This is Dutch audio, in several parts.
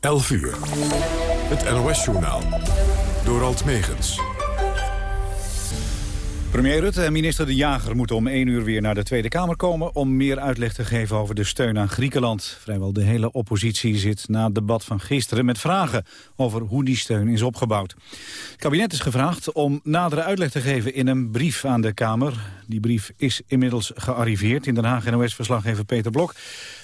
11 uur. Het NOS-journaal. Door Alt Megens. Premier Rutte en minister De Jager moeten om 1 uur weer naar de Tweede Kamer komen... om meer uitleg te geven over de steun aan Griekenland. Vrijwel de hele oppositie zit na het debat van gisteren met vragen... over hoe die steun is opgebouwd. Het kabinet is gevraagd om nadere uitleg te geven in een brief aan de Kamer. Die brief is inmiddels gearriveerd. In Den Haag NOS-verslaggever Peter Blok.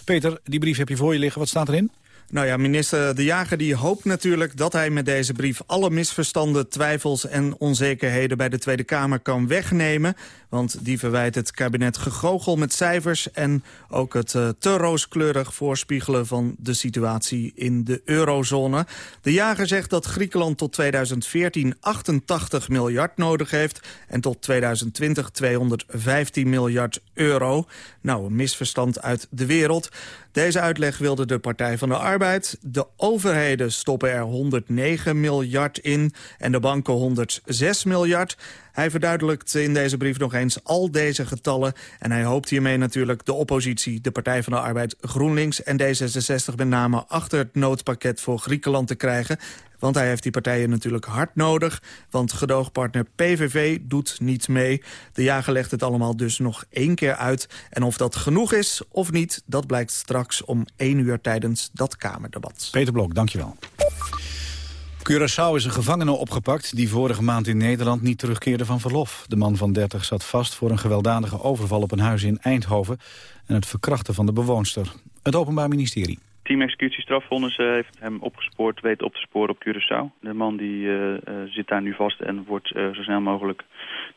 Peter, die brief heb je voor je liggen. Wat staat erin? Nou ja, minister De Jager die hoopt natuurlijk dat hij met deze brief... alle misverstanden, twijfels en onzekerheden bij de Tweede Kamer kan wegnemen. Want die verwijt het kabinet gegogel met cijfers... en ook het uh, te rooskleurig voorspiegelen van de situatie in de eurozone. De Jager zegt dat Griekenland tot 2014 88 miljard nodig heeft... en tot 2020 215 miljard euro. Nou, een misverstand uit de wereld. Deze uitleg wilde de Partij van de Arbeid. De overheden stoppen er 109 miljard in en de banken 106 miljard. Hij verduidelijkt in deze brief nog eens al deze getallen... en hij hoopt hiermee natuurlijk de oppositie, de Partij van de Arbeid, GroenLinks en D66 met name achter het noodpakket voor Griekenland te krijgen. Want hij heeft die partijen natuurlijk hard nodig. Want gedoogpartner PVV doet niet mee. De jager legt het allemaal dus nog één keer uit. En of dat genoeg is of niet, dat blijkt straks om één uur tijdens dat Kamerdebat. Peter Blok, dankjewel. Curaçao is een gevangene opgepakt die vorige maand in Nederland niet terugkeerde van verlof. De man van 30 zat vast voor een gewelddadige overval op een huis in Eindhoven en het verkrachten van de bewoonster. Het Openbaar Ministerie. Team executie strafvonnis uh, heeft hem opgespoord, weet op te sporen op Curaçao. De man die uh, uh, zit daar nu vast en wordt zo snel mogelijk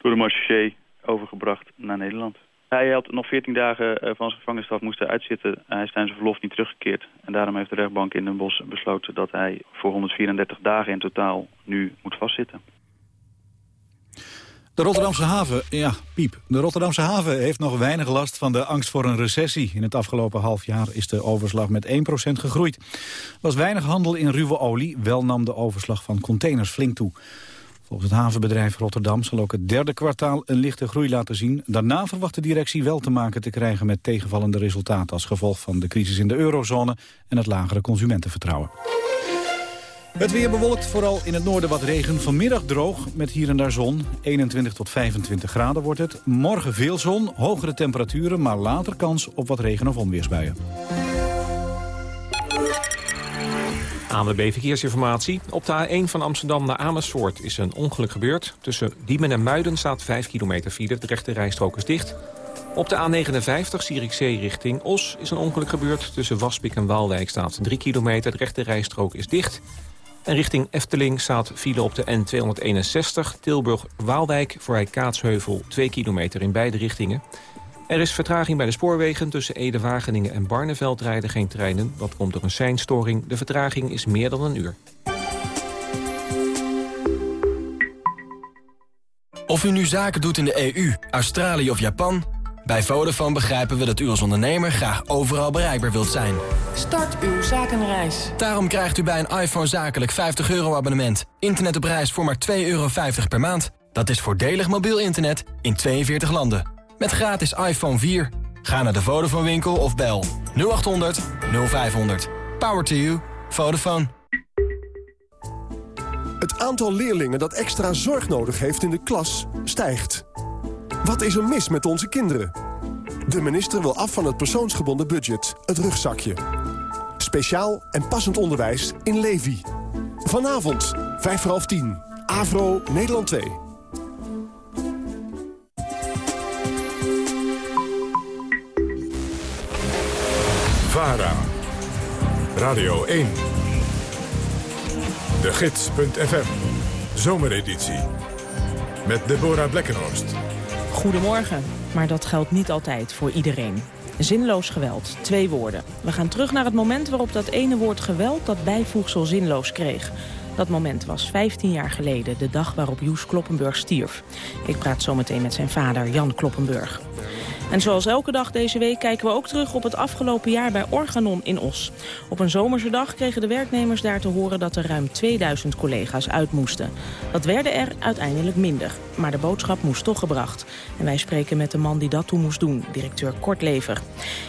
door de marché overgebracht naar Nederland. Hij had nog 14 dagen van zijn gevangenisstraf moesten uitzitten. Hij is tijdens zijn verlof niet teruggekeerd. En daarom heeft de rechtbank in Den Bosch besloten dat hij voor 134 dagen in totaal nu moet vastzitten. De Rotterdamse haven, ja, piep. De Rotterdamse haven heeft nog weinig last van de angst voor een recessie. In het afgelopen half jaar is de overslag met 1% gegroeid. Er was weinig handel in ruwe olie, wel nam de overslag van containers flink toe. Volgens het havenbedrijf Rotterdam zal ook het derde kwartaal een lichte groei laten zien. Daarna verwacht de directie wel te maken te krijgen met tegenvallende resultaten... als gevolg van de crisis in de eurozone en het lagere consumentenvertrouwen. Het weer bewolkt, vooral in het noorden wat regen. Vanmiddag droog, met hier en daar zon. 21 tot 25 graden wordt het. Morgen veel zon, hogere temperaturen... maar later kans op wat regen- of onweersbuien. ANWB Verkeersinformatie. Op de A1 van Amsterdam naar Amersfoort is een ongeluk gebeurd. Tussen Diemen en Muiden staat 5 kilometer file. De rechte rijstrook is dicht. Op de A59 Zierikzee richting Os is een ongeluk gebeurd. Tussen Waspik en Waalwijk staat 3 kilometer. De rechte rijstrook is dicht. En richting Efteling staat file op de N261 Tilburg-Waalwijk... voor Kaatsheuvel 2 kilometer in beide richtingen. Er is vertraging bij de spoorwegen. Tussen Ede-Wageningen en Barneveld rijden geen treinen. Dat komt door een seinstoring. De vertraging is meer dan een uur. Of u nu zaken doet in de EU, Australië of Japan... bij Vodafone begrijpen we dat u als ondernemer graag overal bereikbaar wilt zijn. Start uw zakenreis. Daarom krijgt u bij een iPhone zakelijk 50 euro abonnement. Internet op reis voor maar 2,50 euro per maand. Dat is voordelig mobiel internet in 42 landen met gratis iPhone 4. Ga naar de Vodafone winkel of bel 0800 0500. Power to you. Vodafone. Het aantal leerlingen dat extra zorg nodig heeft in de klas stijgt. Wat is er mis met onze kinderen? De minister wil af van het persoonsgebonden budget, het rugzakje. Speciaal en passend onderwijs in Levi. Vanavond, 5 voor half 10. Avro, Nederland 2. Radio 1. De Gids.fm. Zomereditie. Met Deborah Blekkenhorst. Goedemorgen, maar dat geldt niet altijd voor iedereen. Zinloos geweld, twee woorden. We gaan terug naar het moment waarop dat ene woord geweld dat bijvoegsel zinloos kreeg. Dat moment was 15 jaar geleden, de dag waarop Joes Kloppenburg stierf. Ik praat zometeen met zijn vader, Jan Kloppenburg. En zoals elke dag deze week kijken we ook terug op het afgelopen jaar bij Organon in Os. Op een zomerse dag kregen de werknemers daar te horen dat er ruim 2000 collega's uit moesten. Dat werden er uiteindelijk minder, maar de boodschap moest toch gebracht. En wij spreken met de man die dat toen moest doen, directeur Kortlever.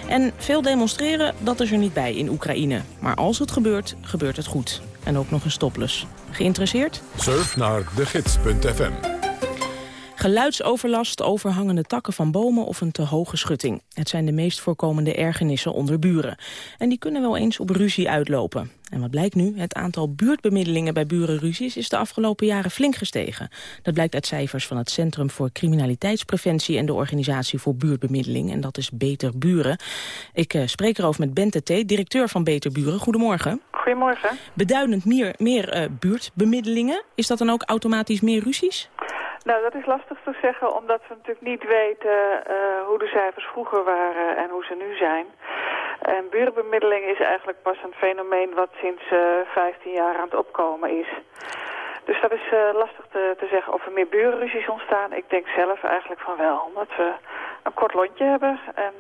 En veel demonstreren, dat is er niet bij in Oekraïne. Maar als het gebeurt, gebeurt het goed. En ook nog een stoplus. Geïnteresseerd? Surf naar degids.fm. Geluidsoverlast, overhangende takken van bomen of een te hoge schutting. Het zijn de meest voorkomende ergernissen onder buren. En die kunnen wel eens op ruzie uitlopen. En wat blijkt nu? Het aantal buurtbemiddelingen bij burenruzies is de afgelopen jaren flink gestegen. Dat blijkt uit cijfers van het Centrum voor Criminaliteitspreventie en de Organisatie voor Buurtbemiddeling. En dat is Beter Buren. Ik uh, spreek erover met Bente T., directeur van Beter Buren. Goedemorgen. Goedemorgen. Beduidend meer, meer uh, buurtbemiddelingen. Is dat dan ook automatisch meer ruzies? Nou, dat is lastig te zeggen, omdat we natuurlijk niet weten uh, hoe de cijfers vroeger waren en hoe ze nu zijn. En buurtbemiddeling is eigenlijk pas een fenomeen wat sinds uh, 15 jaar aan het opkomen is. Dus dat is uh, lastig te, te, zeggen of er meer burenruzies ontstaan. Ik denk zelf eigenlijk van wel, omdat we een kort lontje hebben en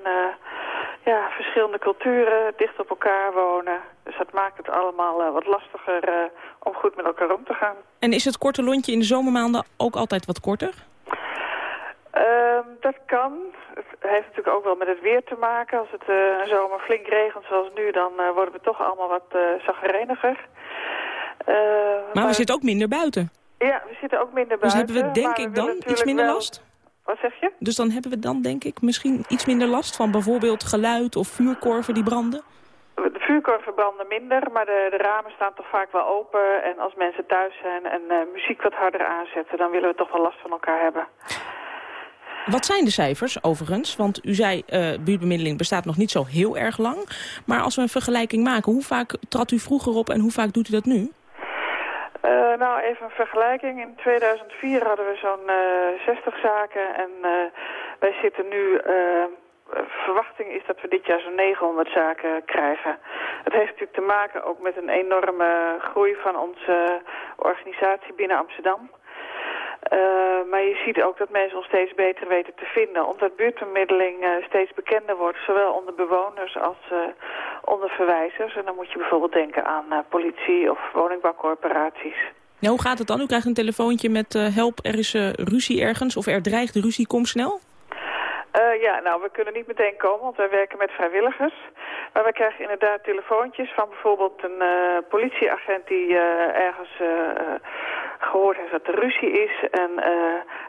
ja, verschillende culturen dicht op elkaar wonen. Dus dat maakt het allemaal uh, wat lastiger uh, om goed met elkaar om te gaan. En is het korte lontje in de zomermaanden ook altijd wat korter? Uh, dat kan. Het heeft natuurlijk ook wel met het weer te maken. Als het uh, een zomer flink regent zoals nu, dan uh, worden we toch allemaal wat uh, zagrijniger. maar, maar we zitten ook minder buiten. Ja, we zitten ook minder buiten. Dus hebben we denk ik dan iets minder wel... last? Wat zeg je? Dus dan hebben we dan denk ik misschien iets minder last van bijvoorbeeld geluid of vuurkorven die branden? De vuurkorven branden minder, maar de, de, ramen staan toch vaak wel open. En als mensen thuis zijn en uh, muziek wat harder aanzetten, dan willen we toch wel last van elkaar hebben. Wat zijn de cijfers overigens? Want u zei, uh, buurtbemiddeling bestaat nog niet zo heel erg lang. Maar als we een vergelijking maken, hoe vaak trad u vroeger op en hoe vaak doet u dat nu? Uh, nou, even een vergelijking. In 2004 hadden we zo'n uh, 60 zaken en wij zitten nu... verwachting is dat we dit jaar zo'n 900 zaken krijgen. Het heeft natuurlijk te maken ook met een enorme groei van onze organisatie binnen Amsterdam. Uh, maar je ziet ook dat mensen ons steeds beter weten te vinden. Omdat buurtbemiddeling uh, steeds bekender wordt. Zowel onder bewoners als uh, onder verwijzers. En dan moet je bijvoorbeeld denken aan politie of woningbouwcorporaties. Hoe gaat het dan? U krijgt een telefoontje met help, er is ruzie ergens. Of er dreigt ruzie, kom snel. Uh, ja, nou, we kunnen niet meteen komen, want wij werken met vrijwilligers. Maar we krijgen inderdaad telefoontjes van bijvoorbeeld een uh, politieagent die uh, ergens gehoord heeft dat er ruzie is. En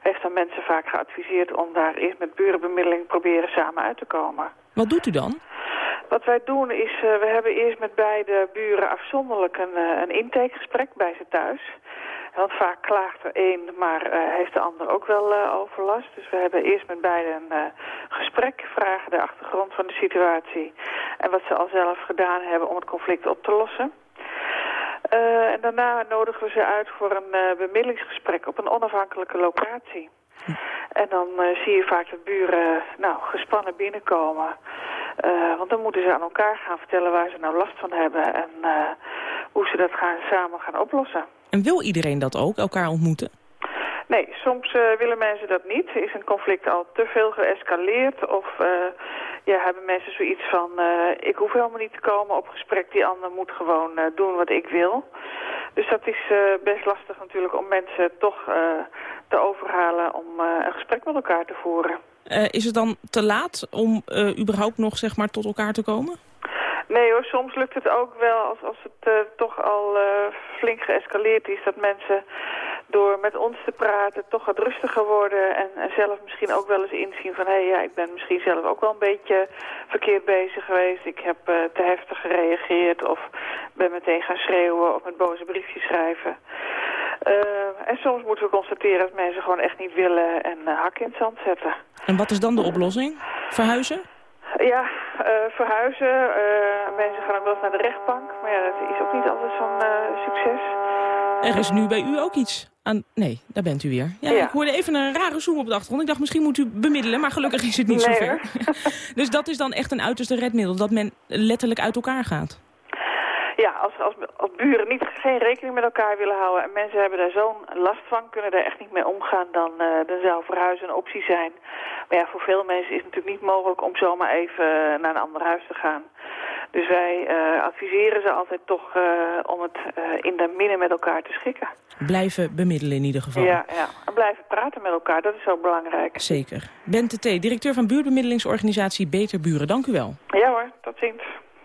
heeft dan mensen vaak geadviseerd om daar eerst met burenbemiddeling proberen samen uit te komen. Wat doet u dan? Wat wij doen is, we hebben eerst met beide buren afzonderlijk een, een intakegesprek bij ze thuis. Want vaak klaagt er één, maar uh, heeft de ander ook wel uh, overlast. Dus we hebben eerst met beiden een uh, gesprek, vragen de achtergrond van de situatie... en wat ze al zelf gedaan hebben om het conflict op te lossen. en daarna nodigen we ze uit voor een bemiddelingsgesprek op een onafhankelijke locatie. En dan zie je vaak dat buren nou, gespannen binnenkomen... Want dan moeten ze aan elkaar gaan vertellen waar ze nou last van hebben en hoe ze dat gaan, samen gaan oplossen. En wil iedereen dat ook, elkaar ontmoeten? Nee, soms uh, willen mensen dat niet. Is een conflict al te veel geëscaleerd of ja, hebben mensen zoiets van... ik hoef helemaal niet te komen op gesprek, die ander moet gewoon doen wat ik wil. Dus dat is best lastig natuurlijk om mensen toch te overhalen om een gesprek met elkaar te voeren. Is het dan te laat om überhaupt nog zeg maar, tot elkaar te komen? Nee hoor, soms lukt het ook wel als, als het uh, toch al flink geëscaleerd is... dat mensen door met ons te praten toch wat rustiger worden... en, en zelf misschien ook wel eens inzien van... hé, hey, ja, ik ben misschien zelf ook wel een beetje verkeerd bezig geweest. Ik heb te heftig gereageerd of ben meteen gaan schreeuwen... of met boze briefjes schrijven. En soms moeten we constateren dat mensen gewoon echt niet willen en hakken in het zand zetten. En wat is dan de oplossing? Verhuizen? Ja, uh, verhuizen. mensen gaan ook wel eens naar de rechtbank. Maar ja, dat is ook niet altijd zo'n succes. Er is nu bij u ook iets aan... Nee, daar bent u weer. Ja, ja. Ik hoorde even een rare zoom op de achtergrond. Ik dacht, misschien moet u bemiddelen, maar gelukkig is het niet nee, zover. dus dat is dan echt een uiterste redmiddel, dat men letterlijk uit elkaar gaat. Ja, als, als, als buren niet, geen rekening met elkaar willen houden en mensen hebben daar zo'n last van, kunnen daar echt niet mee omgaan, dan, uh, dan zou verhuizen een optie zijn. Maar ja, voor veel mensen is het natuurlijk niet mogelijk om zomaar even naar een ander huis te gaan. Dus wij uh, adviseren ze altijd toch uh, om het in de midden met elkaar te schikken. Blijven bemiddelen in ieder geval. Ja, ja. En blijven praten met elkaar, dat is ook belangrijk. Zeker. Bente T., directeur van buurtbemiddelingsorganisatie Beter Buren. Dank u wel. Ja hoor, tot ziens.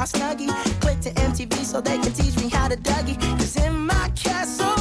my snuggie. Click to MTV so they can teach me how to Dougie. Cause in my castle,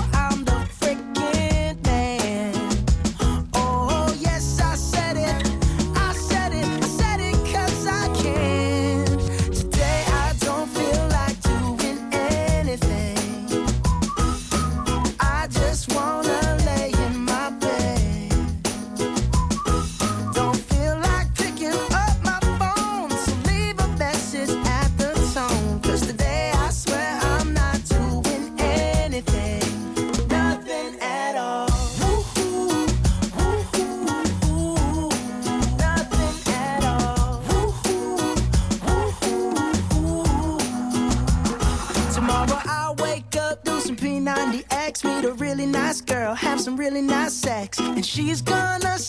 some really nice sex, and she's gonna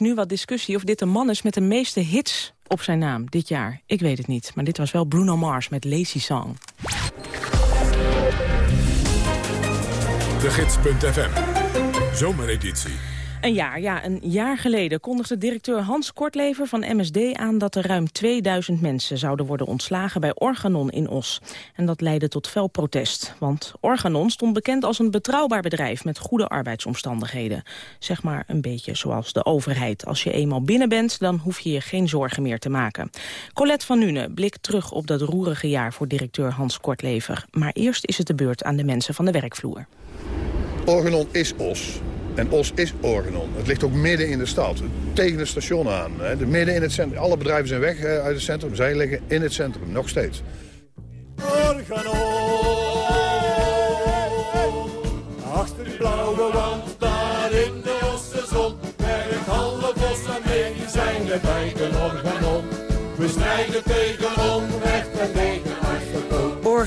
nu wat discussie of dit de man is met de meeste hits op zijn naam dit jaar. Ik weet het niet, maar dit was wel Bruno Mars met Lazy Song. De Gids.fm. Zomereditie. Een jaar, ja, een jaar geleden kondigde directeur Hans Kortlever van MSD aan dat er ruim 2000 mensen zouden worden ontslagen bij Organon in Os. En dat leidde tot fel protest, want Organon stond bekend als een betrouwbaar bedrijf met goede arbeidsomstandigheden. Zeg maar een beetje zoals de overheid. Als je eenmaal binnen bent, dan hoef je je geen zorgen meer te maken. Colette van Nune blikt terug op dat roerige jaar voor directeur Hans Kortlever. Maar eerst is het de beurt aan de mensen van de werkvloer. Organon is Os. En Os is Organon. Het ligt ook midden in de stad, tegen het station aan. Hè. De midden in het centrum. Alle bedrijven zijn weg eh, uit het centrum. Zij liggen in het centrum, nog steeds. Organon. Achter die blauwe wand, daar in de Osterzon. Werkt alle bos en medicijn, de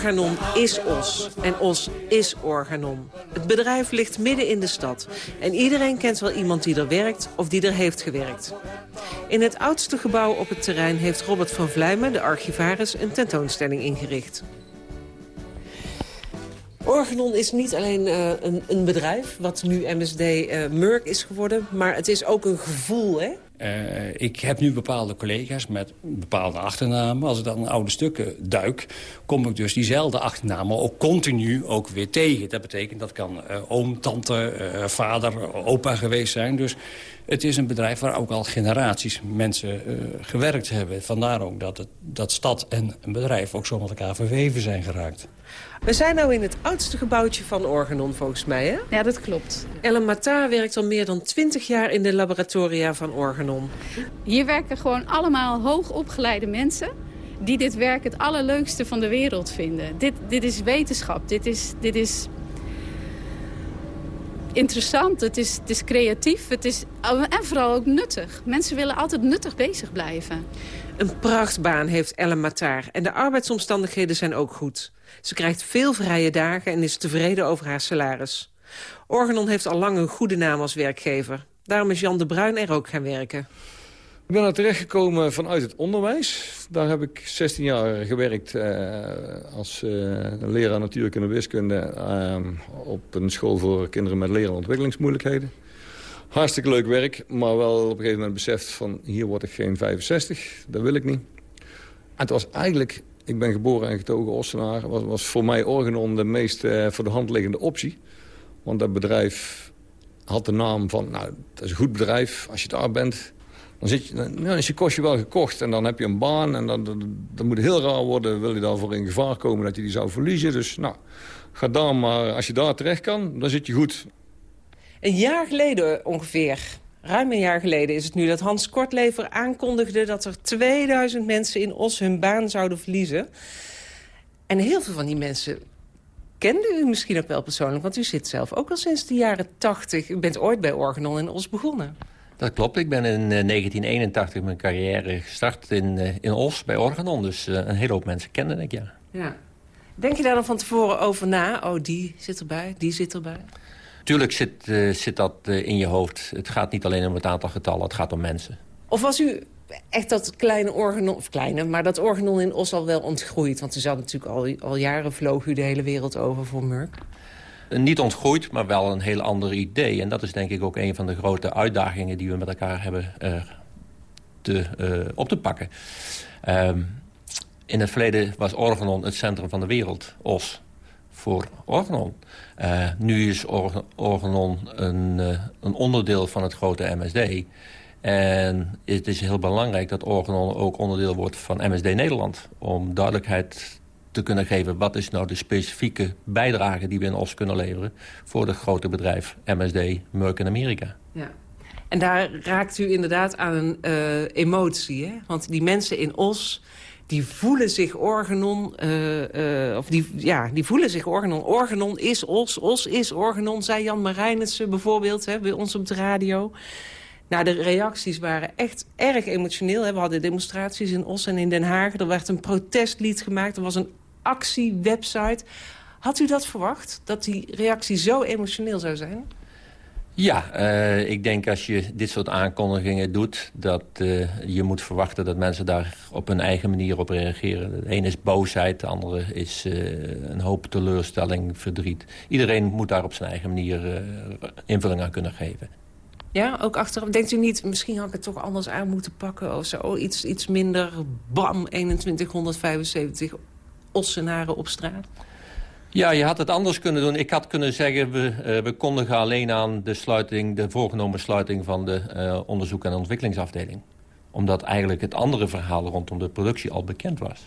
Organon is Os en Os is Organon. Het bedrijf ligt midden in de stad. En iedereen kent wel iemand die er werkt of die er heeft gewerkt. In het oudste gebouw op het terrein heeft Robert van Vlijmen, de archivaris, een tentoonstelling ingericht. Organon is niet alleen eh, een, een bedrijf, wat nu MSD eh Merck is geworden... maar het is ook een gevoel, hè? Uh, ik heb nu bepaalde collega's met bepaalde achternamen. Als ik dan oude stukken duik, kom ik dus diezelfde achternamen ook continu ook weer tegen. Dat betekent dat kan uh, oom, tante, uh, vader, opa geweest zijn. Dus het is een bedrijf waar ook al generaties mensen gewerkt hebben. Vandaar ook dat, het, dat stad en een bedrijf ook zo met elkaar verweven zijn geraakt. We zijn nou in het oudste gebouwtje van Organon, volgens mij, hè? Ja, dat klopt. Ellen Matar werkt al meer dan 20 jaar in de laboratoria van Organon. Hier werken gewoon allemaal hoogopgeleide mensen... die dit werk het allerleukste van de wereld vinden. Dit, dit is wetenschap, dit is, dit is interessant, het is, het is creatief het is, en vooral ook nuttig. Mensen willen altijd nuttig bezig blijven. Een prachtbaan heeft Ellen Matar en de arbeidsomstandigheden zijn ook goed. Ze krijgt veel vrije dagen en is tevreden over haar salaris. Organon heeft al lang een goede naam als werkgever. Daarom is Jan de Bruin er ook gaan werken. Ik ben er terechtgekomen vanuit het onderwijs. Daar heb ik 16 jaar gewerkt uh, als uh, leraar natuurkunde en wiskunde... Uh, op een school voor kinderen met leren- en ontwikkelingsmoeilijkheden. Hartstikke leuk werk, maar wel op een gegeven moment beseft van... hier word ik geen 65, dat wil ik niet. En het was eigenlijk ik ben geboren en getogen Ossenaar. Was, was voor mij Organon de meest uh, voor de hand liggende optie. Want dat bedrijf had de naam van... nou, dat is een goed bedrijf. Als je daar bent, dan, zit je, dan is je kostje wel gekocht. En dan heb je een baan. En dan, dan, moet heel raar worden. Wil je daarvoor in gevaar komen dat je die zou verliezen. Dus nou, ga daar maar. Als je daar terecht kan, dan zit je goed. Een jaar geleden ongeveer Ruim een jaar geleden is het nu dat Hans Kortlever aankondigde... dat er 2000 mensen in Os hun baan zouden verliezen. En heel veel van die mensen kende u misschien ook wel persoonlijk... want u zit zelf ook al sinds de jaren 80. U bent ooit bij Organon in Os begonnen. Dat klopt. Ik ben in 1981 mijn carrière gestart in, uh, in Os bij Organon. Dus uh, een hele hoop mensen kenden ik, ja. ja. Denk je daar dan van tevoren over na? Oh, die zit erbij, die zit erbij. Tuurlijk zit, uh, zit dat uh, in je hoofd. Het gaat niet alleen om het aantal getallen, het gaat om mensen. Of was u echt dat kleine organon, of kleine, maar dat organon in Os al wel ontgroeid? Want u zat natuurlijk al, al jaren vloog u de hele wereld over voor Merck. Uh, niet ontgroeid, maar wel een heel ander idee. En dat is denk ik ook een van de grote uitdagingen die we met elkaar hebben te, op te pakken. Um, in het verleden was Organon het centrum van de wereld, Os voor Organon. Uh, nu is Or Organon een, uh, een, onderdeel van het grote MSD. En het is heel belangrijk dat Organon ook onderdeel wordt van MSD Nederland. Om duidelijkheid te kunnen geven... wat is nou de specifieke bijdrage die we in OS kunnen leveren... voor het grote bedrijf MSD Merck in Amerika. Ja. En daar raakt u inderdaad aan een uh, emotie, hè? Want die mensen in Os die voelen zich Organon, uh, uh, of die, ja, die voelen zich Organon. Organon is Os, Os is Organon, zei Jan Marijnissen bijvoorbeeld hè, bij ons op de radio. Nou, de reacties waren echt erg emotioneel. Hè. We hadden demonstraties in Os en in Den Haag. Er werd een protestlied gemaakt, er was een actiewebsite. Had u dat verwacht, dat die reactie zo emotioneel zou zijn? Ja, uh, ik denk als je dit soort aankondigingen doet... dat uh, je moet verwachten dat mensen daar op hun eigen manier op reageren. De ene is boosheid, de andere is uh, een hoop teleurstelling, verdriet. Iedereen moet daar op zijn eigen manier invulling aan kunnen geven. Ja, ook achteraf. Denkt u niet, misschien had ik het toch anders aan moeten pakken of zo? Iets, iets minder, bam, 2175 ossenaren op straat? Ja, je had het anders kunnen doen. Ik had kunnen zeggen, we, uh, we kondigen alleen aan de, sluiting, de voorgenomen sluiting van de uh, onderzoek- en ontwikkelingsafdeling. Omdat eigenlijk het andere verhaal rondom de productie al bekend was.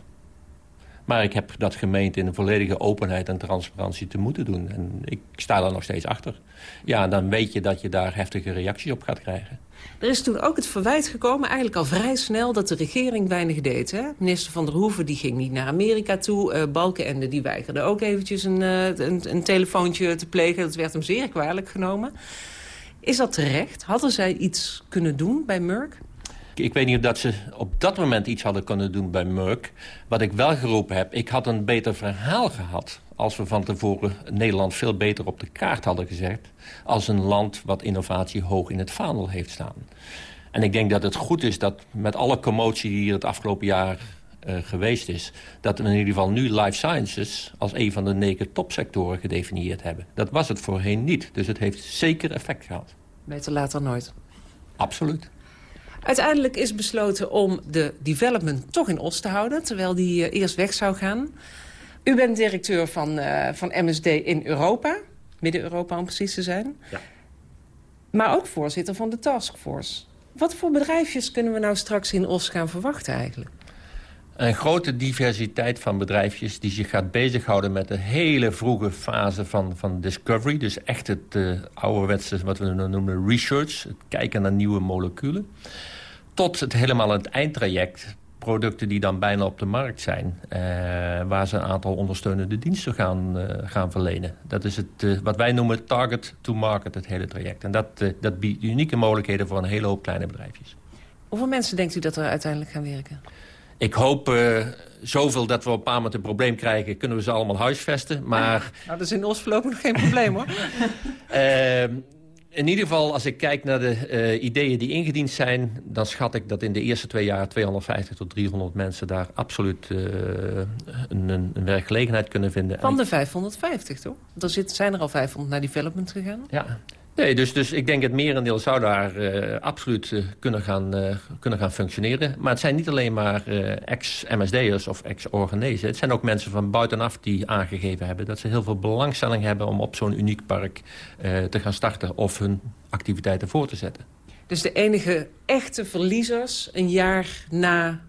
Maar ik heb dat gemeend in een volledige openheid en transparantie te moeten doen. En ik sta daar nog steeds achter. Ja, dan weet je dat je daar heftige reacties op gaat krijgen. Er is toen ook het verwijt gekomen, eigenlijk al vrij snel... dat de regering weinig deed. Hè? Minister Van der Hoeven die ging niet naar Amerika toe. Uh, Balkenende die weigerde ook eventjes een, uh, een, een telefoontje te plegen. Dat werd hem zeer kwalijk genomen. Is dat terecht? Hadden zij iets kunnen doen bij Merck? Ik weet niet of dat ze op dat moment iets hadden kunnen doen bij Merck. Wat ik wel geroepen heb, ik had een beter verhaal gehad... als we van tevoren Nederland veel beter op de kaart hadden gezet... als een land wat innovatie hoog in het vaandel heeft staan. En ik denk dat het goed is dat met alle commotie die hier het afgelopen jaar uh, geweest is... dat we in ieder geval nu life sciences als een van de negen topsectoren gedefinieerd hebben. Dat was het voorheen niet, dus het heeft zeker effect gehad. Beter dan nooit. Absoluut. Uiteindelijk is besloten om de development toch in Os te houden... terwijl die eerst weg zou gaan. U bent directeur van, van MSD in Europa. Midden-Europa om precies te zijn. Ja. Maar ook voorzitter van de taskforce. Wat voor bedrijfjes kunnen we nou straks in Os gaan verwachten eigenlijk? Een grote diversiteit van bedrijfjes die zich gaat bezighouden met de hele vroege fase van, van discovery. Dus echt het uh, ouderwetse, wat we noemen research. Het kijken naar nieuwe moleculen. Tot het helemaal het eindtraject producten die dan bijna op de markt zijn... Uh, waar ze een aantal ondersteunende diensten gaan, uh, gaan verlenen. Dat is het, uh, wat wij noemen target to market, het hele traject. En dat, dat biedt unieke mogelijkheden voor een hele hoop kleine bedrijfjes. Hoeveel mensen denkt u dat er uiteindelijk gaan werken? Ik hoop zoveel dat we op een paar moment een probleem krijgen... kunnen we ze allemaal huisvesten, maar... Nou, dat is in Os voorlopig nog geen probleem, hoor. In ieder geval, als ik kijk naar de uh, ideeën die ingediend zijn... dan schat ik dat in de eerste twee jaar 250 tot 300 mensen... daar absoluut uh, een, een, werkgelegenheid kunnen vinden. Van de 550, toch? Er zit, zijn er al 500 naar development gegaan? Ja, Nee, dus, dus ik denk het merendeel zou daar uh, absoluut uh, kunnen, gaan, uh, kunnen gaan functioneren. Maar het zijn niet alleen maar ex-MSD'ers of ex-organezen. Het zijn ook mensen van buitenaf die aangegeven hebben... dat ze heel veel belangstelling hebben om op zo'n uniek park te gaan starten... of hun activiteiten voor te zetten. Dus de enige echte verliezers een jaar na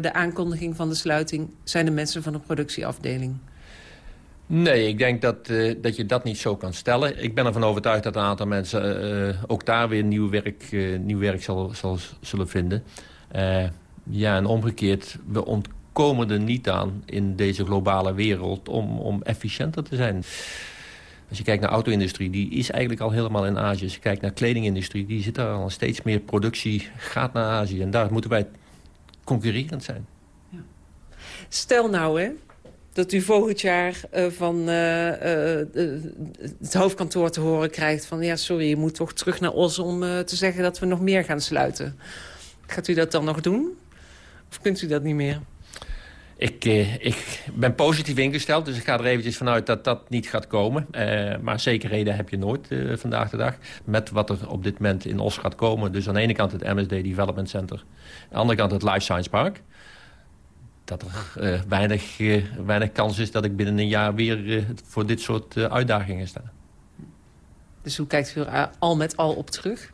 de aankondiging van de sluiting... zijn de mensen van de productieafdeling? Nee, ik denk dat, uh, dat je dat niet zo kan stellen. Ik ben ervan overtuigd dat een aantal mensen uh, ook daar weer nieuw werk, uh, nieuw werk zal, zal, zullen vinden. ja, en omgekeerd, we ontkomen er niet aan in deze globale wereld om, om efficiënter te zijn. Als je kijkt naar de auto-industrie, die is eigenlijk al helemaal in Azië. Als je kijkt naar de kledingindustrie, die zit daar al steeds meer productie, gaat naar Azië. En daar moeten wij concurrerend zijn. Ja. Stel nou, hè, dat u volgend jaar uh, van uh, uh, het hoofdkantoor te horen krijgt... van ja, sorry, je moet toch terug naar Os om te zeggen dat we nog meer gaan sluiten. Gaat u dat dan nog doen? Of kunt u dat niet meer? Ik, ik ben positief ingesteld, dus ik ga er eventjes vanuit dat dat niet gaat komen. maar zekerheden heb je nooit vandaag de dag. Met wat er op dit moment in Os gaat komen. Dus aan de ene kant het MSD Development Center. Aan de andere kant het Life Science Park dat er uh, weinig, uh, weinig kans is dat ik binnen een jaar weer uh, voor dit soort uitdagingen sta. Dus hoe kijkt u er al met al op terug?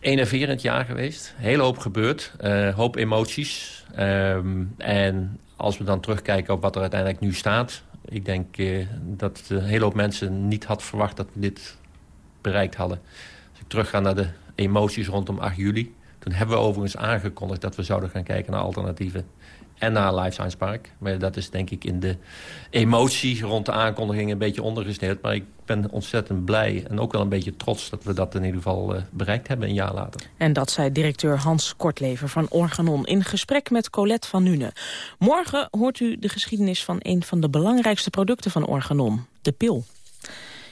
Enerverend jaar geweest. Hele hoop gebeurd. hoop emoties. Um, en als we dan terugkijken op wat er uiteindelijk nu staat... ik denk dat een hele hoop mensen niet had verwacht dat we dit bereikt hadden. Als ik terugga naar de emoties rondom 8 juli... toen hebben we overigens aangekondigd dat we zouden gaan kijken naar alternatieven en naar Life Science Park. Maar dat is denk ik in de emotie rond de aankondiging een beetje ondergesneeuwd. Maar ik ben ontzettend blij en ook wel een beetje trots dat we dat in ieder geval uh, bereikt hebben een jaar later. En dat zei directeur Hans Kortlever van Organon in gesprek met Colette van Nune. Morgen hoort u de geschiedenis van een van de belangrijkste producten van Organon, de pil.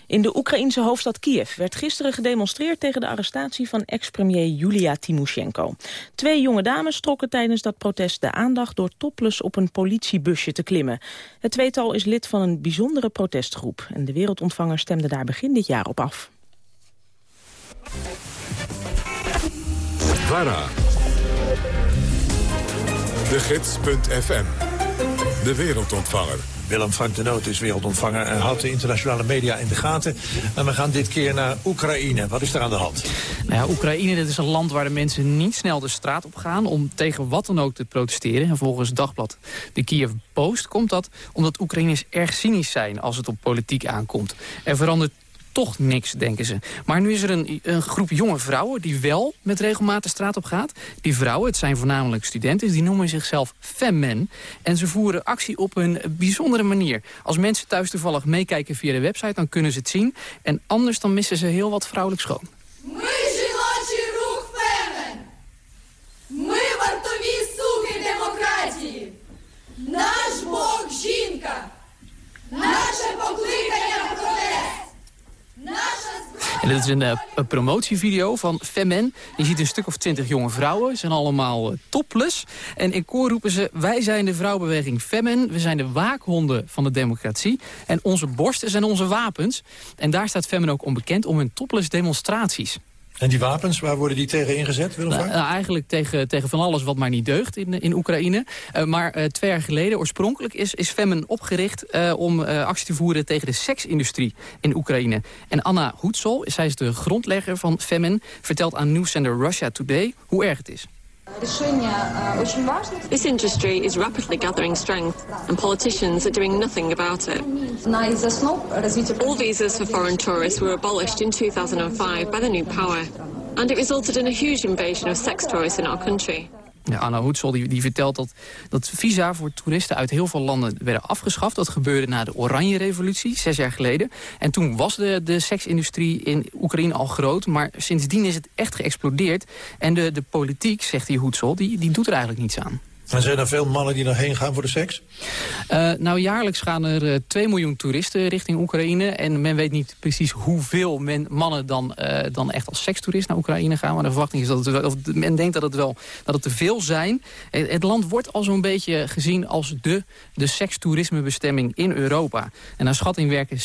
In de Oekraïense hoofdstad Kiev werd gisteren gedemonstreerd tegen de arrestatie van ex-premier Julia Timoshenko. Twee jonge dames trokken tijdens dat protest de aandacht door topless op een politiebusje te klimmen. Het tweetal is lid van een bijzondere protestgroep en de wereldontvanger stemde daar begin dit jaar op af. VARA. De Gids.fm. De wereldontvanger. Willem Frank de Noot is wereldontvanger en houdt de internationale media in de gaten. En we gaan dit keer naar Oekraïne. Wat is er aan de hand? Nou ja, Oekraïne dat is een land waar de mensen niet snel de straat op gaan... om tegen wat dan ook te protesteren. En volgens dagblad de Kiev Post komt dat omdat Oekraïners erg cynisch zijn... als het op politiek aankomt. Er verandert toch niks, denken ze. Maar nu is er een, een groep jonge vrouwen die wel met regelmaat de straat op gaat. Die vrouwen, het zijn voornamelijk studenten, die noemen zichzelf femmen. En ze voeren actie op een bijzondere manier. Als mensen thuis toevallig meekijken via de website, dan kunnen ze het zien. En anders dan missen ze heel wat vrouwelijk schoon. Наш Бог жінка. Наше покликання протест. En dit is een, een, promotievideo van Femen. Je ziet een stuk of twintig jonge vrouwen. Ze zijn allemaal uh, topless. En in koor roepen ze... wij zijn de vrouwbeweging Femen. We zijn de waakhonden van de democratie. En onze borsten zijn onze wapens. En daar staat Femen ook onbekend om hun topless demonstraties. En die wapens, waar worden die tegen ingezet, Willem Nou, nou, eigenlijk tegen, tegen van alles wat maar niet deugt in, in Oekraïne. Eh, maar eh, twee jaar geleden, oorspronkelijk, is, is Femmen opgericht... eh, om actie te voeren tegen de seksindustrie in Oekraïne. En Anna Hoedsel, zij is de grondlegger van Femmen... vertelt aan nieuwszender Russia Today hoe erg het is. This industry is rapidly gathering strength, and politicians are doing nothing about it. All visas for foreign tourists were abolished in 2005 by the new power, and it resulted in a huge invasion of sex tourists in our country. Ja, Anna Hoedsel die, die vertelt dat, dat visa voor toeristen uit heel veel landen werden afgeschaft. Dat gebeurde na de Oranje Revolutie, zes jaar geleden. En toen was de, de seksindustrie in Oekraïne al groot. Maar sindsdien is het echt geëxplodeerd. En de, de politiek, zegt die Hoedsel, die, die doet er eigenlijk niets aan. En zijn er veel mannen die daarheen gaan voor de seks? Uh, nou, jaarlijks gaan er uh, 2 miljoen toeristen richting Oekraïne. En men weet niet precies hoeveel mannen dan, uh, dan echt als sekstoerist naar Oekraïne gaan. Maar de verwachting is dat het wel, men denkt dat het wel dat het te veel zijn. Het, het land wordt al zo'n beetje gezien als de, de sekstoerismebestemming in Europa. En naar schatting werken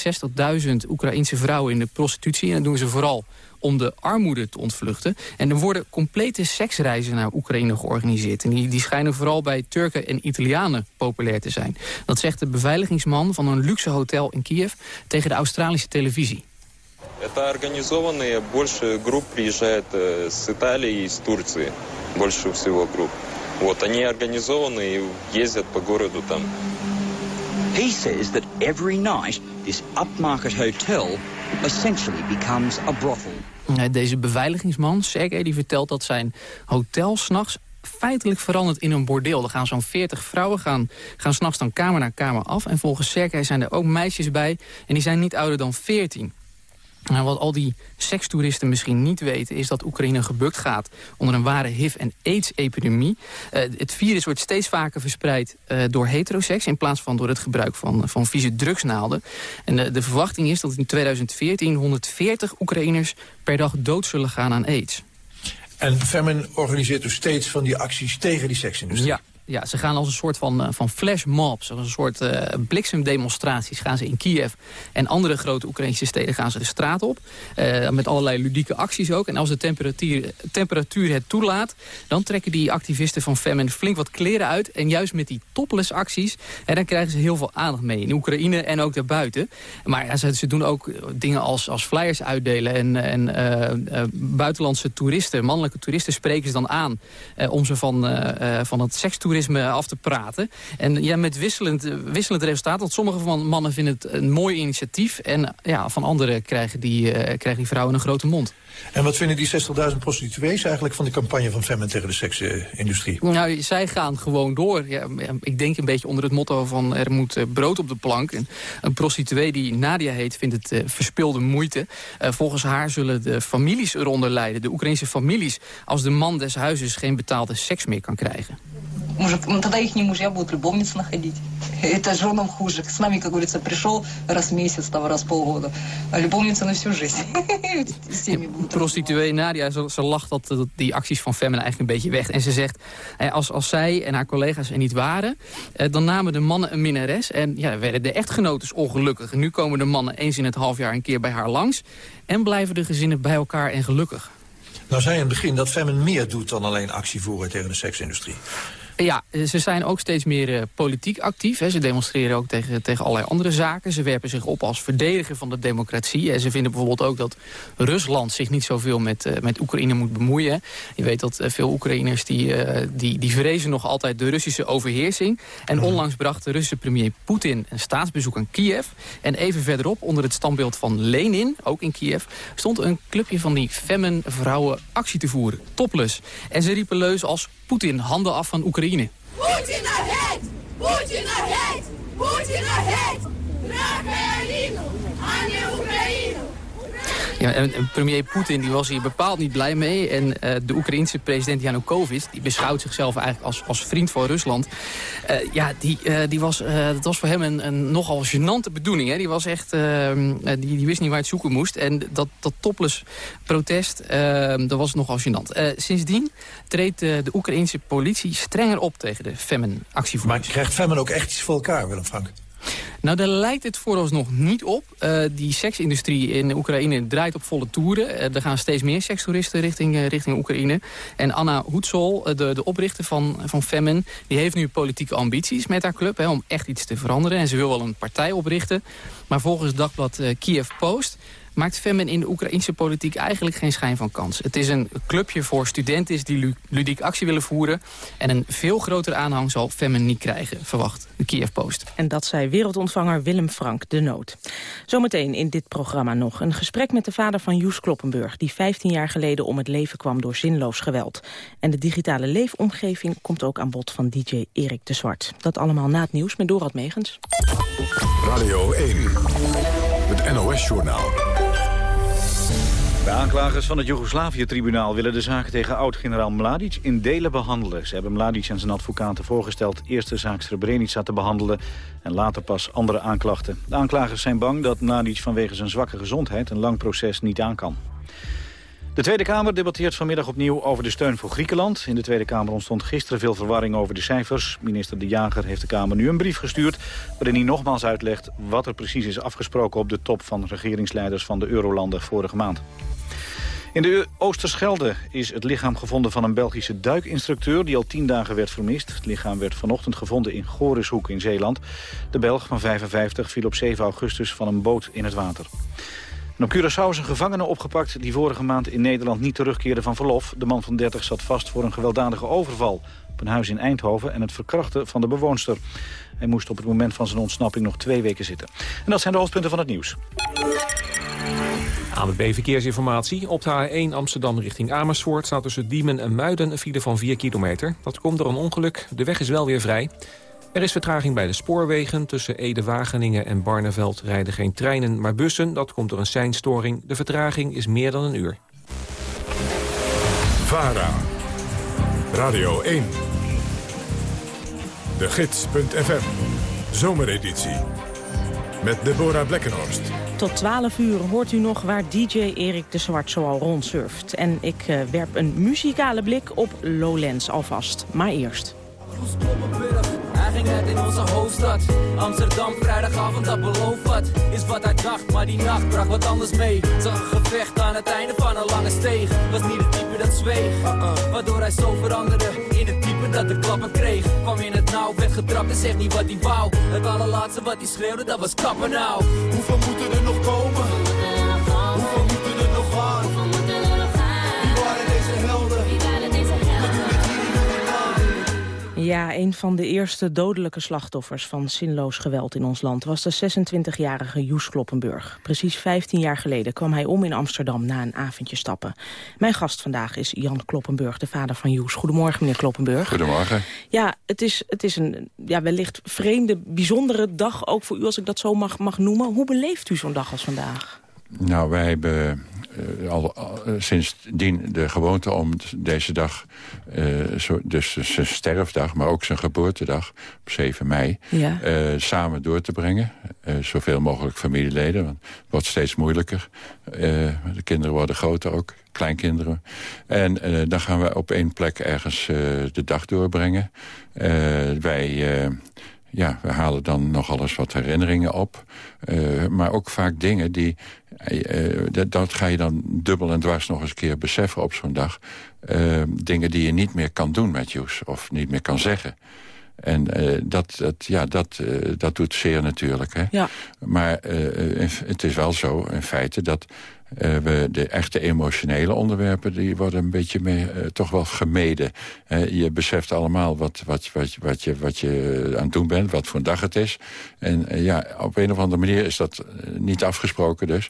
60.000 Oekraïnse vrouwen in de prostitutie. En dat doen ze vooral om de armoede te ontvluchten. En er worden complete seksreizen naar Oekraïne georganiseerd. En die, die schijnen vooral bij Turken en Italianen populair te zijn. Dat zegt de beveiligingsman van een luxe hotel in Kiev tegen de Australische televisie. Это организованные больше групп приезжает э, с Италии и с Турции. Больше всего групп. Вот, они организованы и ездят по городу там. He says that every night this upmarket hotel essentially becomes a brothel. Deze beveiligingsman, Sergej, die vertelt dat zijn hotel s'nachts feitelijk verandert in een bordeel. Er gaan zo'n 40 vrouwen gaan, gaan s'nachts dan kamer naar kamer af. En volgens Sergej zijn er ook meisjes bij. En die zijn niet ouder dan 14. Nou, wat al die sekstoeristen misschien niet weten... is dat Oekraïne gebukt gaat onder een ware HIV- en AIDS-epidemie. Uh, het virus wordt steeds vaker verspreid uh, door heteroseks... in plaats van door het gebruik van, van vieze drugsnaalden. En de, de verwachting is dat in 2014 140 Oekraïners per dag dood zullen gaan aan AIDS. En Femin organiseert dus steeds van die acties tegen die seksindustrie? Ja. Ja, ze gaan als een soort van, uh, van flashmobs, als een soort uh, bliksemdemonstraties gaan ze in Kiev en andere grote Oekraïnse steden gaan ze de straat op. Uh, met allerlei ludieke acties ook. En als de temperatuur, temperatuur het toelaat, dan trekken die activisten van Femin flink wat kleren uit. En juist met die topless acties, en dan krijgen ze heel veel aandacht mee. In Oekraïne en ook daarbuiten. Maar ja, ze, ze, doen ook dingen als, als flyers uitdelen. En, en buitenlandse toeristen, mannelijke toeristen spreken ze dan aan. om ze van, van het sekstoerisme af te praten. En ja, met wisselend, wisselend resultaat. Want sommige van mannen vinden het een mooi initiatief. En ja, van anderen krijgen die, uh, krijgen die vrouwen een grote mond. En wat vinden die 60.000 prostituees eigenlijk van die campagne van Femmen tegen de seksindustrie? Nou, zij gaan gewoon door. Ja, ik denk een beetje onder het motto van er moet uh, brood op de plank. En een prostituee die Nadia heet vindt het uh, verspilde moeite. Uh, volgens haar zullen de families eronder lijden, de Oekraïnse families... als de man des huizes geen betaalde seks meer kan krijgen. Мужик, тогда их не мужья будут любовниц находить. Это женам хуже. С нами, как говорится, пришел раз в месяц, там, раз в полгода. А любовница на всю жизнь. Prostituee Nadia, ze, ze lacht dat, dat, die acties van Femin eigenlijk een beetje weg. En ze zegt, als, als zij en haar collega's er niet waren... dan namen de mannen een minnares. En ja, werden de echtgenotes ongelukkig. En nu komen de mannen eens in het half jaar een keer bij haar langs. En blijven de gezinnen bij elkaar en gelukkig. Nou zei in het begin dat Femin meer doet dan alleen actie voeren tegen de seksindustrie. Ja, ze zijn ook steeds meer uh, politiek actief. Hè. Ze demonstreren ook tegen, tegen allerlei andere zaken. Ze werpen zich op als verdediger van de democratie. En ze vinden bijvoorbeeld ook dat Rusland zich niet zoveel met, uh, met Oekraïne moet bemoeien. Je weet dat uh, veel Oekraïners die, die, die vrezen nog altijd de Russische overheersing. En mm. onlangs bracht de Russische premier Poetin een staatsbezoek aan Kiev. En even verderop, onder het standbeeld van Lenin, ook in Kiev... stond een clubje van die femmen vrouwen actie te voeren. Topless. En ze riepen leus als Poetin, handen af van Oekraïne. Poetin ahead! Poetin ahead! Poetin ahead! Anja Oekraïne! Ja, en, premier Poetin die was hier bepaald niet blij mee. En uh, de Oekraïense president Janukovic, die beschouwt zichzelf eigenlijk als, als vriend van Rusland. Uh, ja, die, uh, die was, dat was voor hem een, een nogal gênante bedoeling. Hè. Die, was echt, die, die wist niet waar het zoeken moest. En dat, dat topless protest, dat was nogal gênant. sindsdien treedt de Oekraïense politie strenger op tegen de Femen-actievoerders. Maar krijgt Femen ook echt iets voor elkaar, Willem Frank? Nou, daar lijkt het vooralsnog niet op. Uh, die seksindustrie in Oekraïne draait op volle toeren. Uh, er gaan steeds meer sekstoeristen richting, uh, richting Oekraïne. En Anna Hoedsol, de, de oprichter van, van Femen... die heeft nu politieke ambities met haar club... Hè, om echt iets te veranderen. En ze wil wel een partij oprichten. Maar volgens het dagblad Kiev Post maakt Femen in de Oekraïnse politiek eigenlijk geen schijn van kans. Het is een clubje voor studenten die ludiek actie willen voeren. En een veel grotere aanhang zal Femen niet krijgen, verwacht de Kiev Post. En dat zei wereldontvanger Willem Frank de Noot. Zometeen in dit programma nog een gesprek met de vader van Joes Kloppenburg... die 15 jaar geleden om het leven kwam door zinloos geweld. En de digitale leefomgeving komt ook aan bod van DJ Erik de Zwart. Dat allemaal na het nieuws met Dorad Megens. Radio 1, het NOS-journaal. De aanklagers van het Joegoslavië-tribunaal willen de zaak tegen oud-generaal Mladic in delen behandelen. Ze hebben Mladic en zijn advocaten voorgesteld eerst de zaak Srebrenica te behandelen en later pas andere aanklachten. De aanklagers zijn bang dat Mladic vanwege zijn zwakke gezondheid een lang proces niet aan kan. De Tweede Kamer debatteert vanmiddag opnieuw over de steun voor Griekenland. In de Tweede Kamer ontstond gisteren veel verwarring over de cijfers. Minister De Jager heeft de Kamer nu een brief gestuurd... waarin hij nogmaals uitlegt wat er precies is afgesproken... op de top van regeringsleiders van de Eurolanden vorige maand. In de Oosterschelde is het lichaam gevonden van een Belgische duikinstructeur... die al tien dagen werd vermist. Het lichaam werd vanochtend gevonden in Gorishoek in Zeeland. De Belg van 55 viel op 7 augustus van een boot in het water. Op Curaçao is een gevangene opgepakt die vorige maand in Nederland niet terugkeerde van verlof. De man van 30 zat vast voor een gewelddadige overval op een huis in Eindhoven en het verkrachten van de bewoonster. Hij moest op het moment van zijn ontsnapping nog twee weken zitten. En dat zijn de hoofdpunten van het nieuws. ANWB Verkeersinformatie. Op de A1 Amsterdam richting Amersfoort staat tussen Diemen en Muiden een file van 4 kilometer. Dat komt door een ongeluk. De weg is wel weer vrij. Er is vertraging bij de spoorwegen. Tussen Ede-Wageningen en Barneveld rijden geen treinen, maar bussen. Dat komt door een seinstoring. De vertraging is meer dan een uur. VARA. Radio 1. De Gids.fm. Zomereditie. Met Deborah Blekkenhorst. Tot 12 uur hoort u nog waar DJ Erik de Zwart zoal rondsurft. En ik uh, werp een muzikale blik op Lowlands alvast. Maar eerst. Ging net in onze hoofdstad. Amsterdam, vrijdagavond, dat belooft wat. Is wat hij dacht, maar die nacht bracht wat anders mee. Zag een gevecht aan het einde van een lange steeg. Was niet het type dat zweeg Waardoor hij zo veranderde. In het type dat de klappen kreeg. Kwam in het nauw, werd getrapt en zegt niet wat hij wou. Het allerlaatste wat hij schreeuwde, dat was kappen nou Hoeveel moeten er nog komen? Ja, een van de eerste dodelijke slachtoffers van zinloos geweld in ons land... was de 26-jarige Joes Kloppenburg. Precies 15 jaar geleden kwam hij om in Amsterdam na een avondje stappen. Mijn gast vandaag is Jan Kloppenburg, de vader van Joes. Goedemorgen, meneer Kloppenburg. Goedemorgen. Ja, het is, het is een ja, wellicht vreemde, bijzondere dag, ook voor u als ik dat zo mag, mag noemen. Hoe beleeft u zo'n dag als vandaag? Nou, wij hebben uh, al, uh, sindsdien de gewoonte om deze dag, uh, zo, dus zijn sterfdag, maar ook zijn geboortedag op 7 mei, ja. samen door te brengen. zoveel mogelijk familieleden, want het wordt steeds moeilijker. de kinderen worden groter ook, kleinkinderen. En dan gaan we op één plek ergens de dag doorbrengen. wij ja, we halen dan nogal eens wat herinneringen op. Uh, maar ook vaak dingen die... Uh, dat, dat, ga je dan dubbel en dwars nog eens een keer beseffen op zo'n dag. Uh, dingen die je niet meer kan doen met Joes. Of niet meer kan zeggen. En dat, dat, ja, dat, dat doet zeer natuurlijk. Hè? Ja. Maar het is wel zo, in feite, dat uh, we, de echte emotionele onderwerpen die worden een beetje meer, uh, toch wel gemeden. Uh, je beseft allemaal wat, wat, wat, wat, je, wat je aan het doen bent, wat voor een dag het is. En ja, op een of andere manier is dat niet afgesproken dus.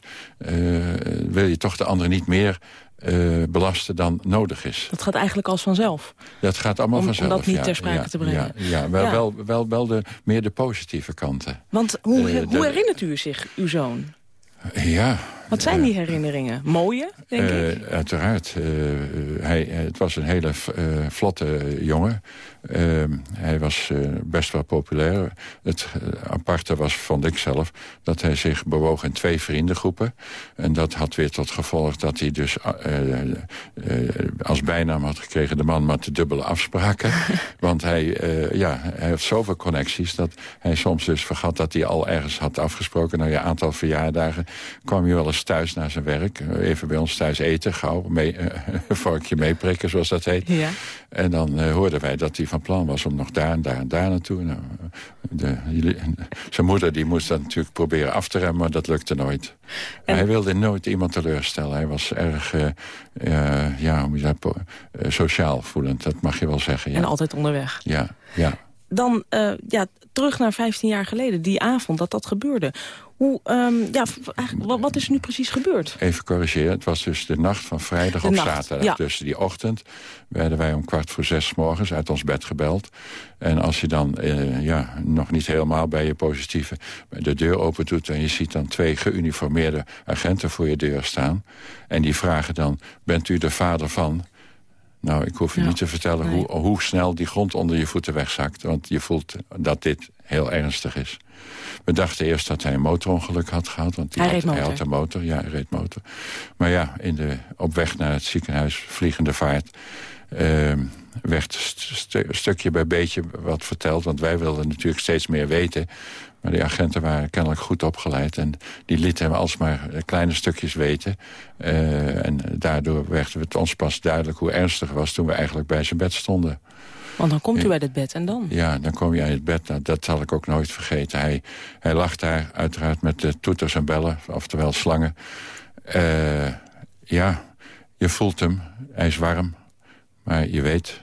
wil je toch de ander niet meer uh, belasten dan nodig is. Dat gaat eigenlijk als vanzelf? Dat gaat allemaal om, vanzelf, Om dat niet ja, ter sprake ja, te brengen? Ja, ja, wel. Wel, wel, wel de, meer de positieve kanten. Want hoe, uh, hoe herinnert u zich uw zoon? Ja, Wat zijn die herinneringen? Mooie, denk ik? Uiteraard. hij, het was een hele vlotte jongen. Hij was best wel populair. Het aparte was, vond ik zelf, dat hij zich bewoog in twee vriendengroepen. En dat had weer tot gevolg dat hij dus als bijnaam had gekregen... de man met de dubbele afspraken. Want hij, ja, hij heeft zoveel connecties dat hij soms dus vergat dat hij al ergens had afgesproken. Nou ja, aantal verjaardagen kwam hij wel eens thuis naar zijn werk. Even bij ons thuis eten, gauw, mee, een vorkje meeprikken, zoals dat heet. Ja. En dan uh, hoorden wij dat hij van plan was om nog daar en daar en daar naartoe. Nou, de, zijn moeder die moest dat natuurlijk proberen af te remmen, maar dat lukte nooit. Hij wilde nooit iemand teleurstellen. Hij was erg, uh, ja, hoe je dat, sociaal voelend, dat mag je wel zeggen. Ja. En altijd onderweg. Ja, ja. Dan ja, terug naar 15 jaar geleden, die avond dat dat gebeurde. Hoe, um, ja, wat, is er nu precies gebeurd? Even corrigeren, het was dus de nacht van vrijdag op zaterdag. Ja. Dus die ochtend werden wij om kwart voor zes morgens uit ons bed gebeld. En als je dan uh, ja, nog niet helemaal bij je positieve de deur open doet... en je ziet dan twee geuniformeerde agenten voor je deur staan... en die vragen dan, bent u de vader van... Nou, ik hoef je niet te vertellen hoe, hoe snel die grond onder je voeten wegzakt. Want je voelt dat dit heel ernstig is. We dachten eerst dat hij een motorongeluk had gehad. Want hij, had, hij had, een motor. Ja, hij reed motor. Maar ja, in de, op weg naar het ziekenhuis, vliegende vaart... Uh, werd st stukje bij beetje wat verteld. Want wij wilden natuurlijk steeds meer weten. Maar die agenten waren kennelijk goed opgeleid. En die lieten hem alsmaar kleine stukjes weten. Uh, en daardoor werd het ons pas duidelijk hoe ernstig het was... toen we eigenlijk bij zijn bed stonden. Want dan komt u uit het bed en dan? Ja, dan kom je uit het bed. Nou, dat zal ik ook nooit vergeten. Hij, hij lag daar uiteraard met de toeters en bellen, oftewel slangen. Uh, ja, je voelt hem. Hij is warm. Maar je weet,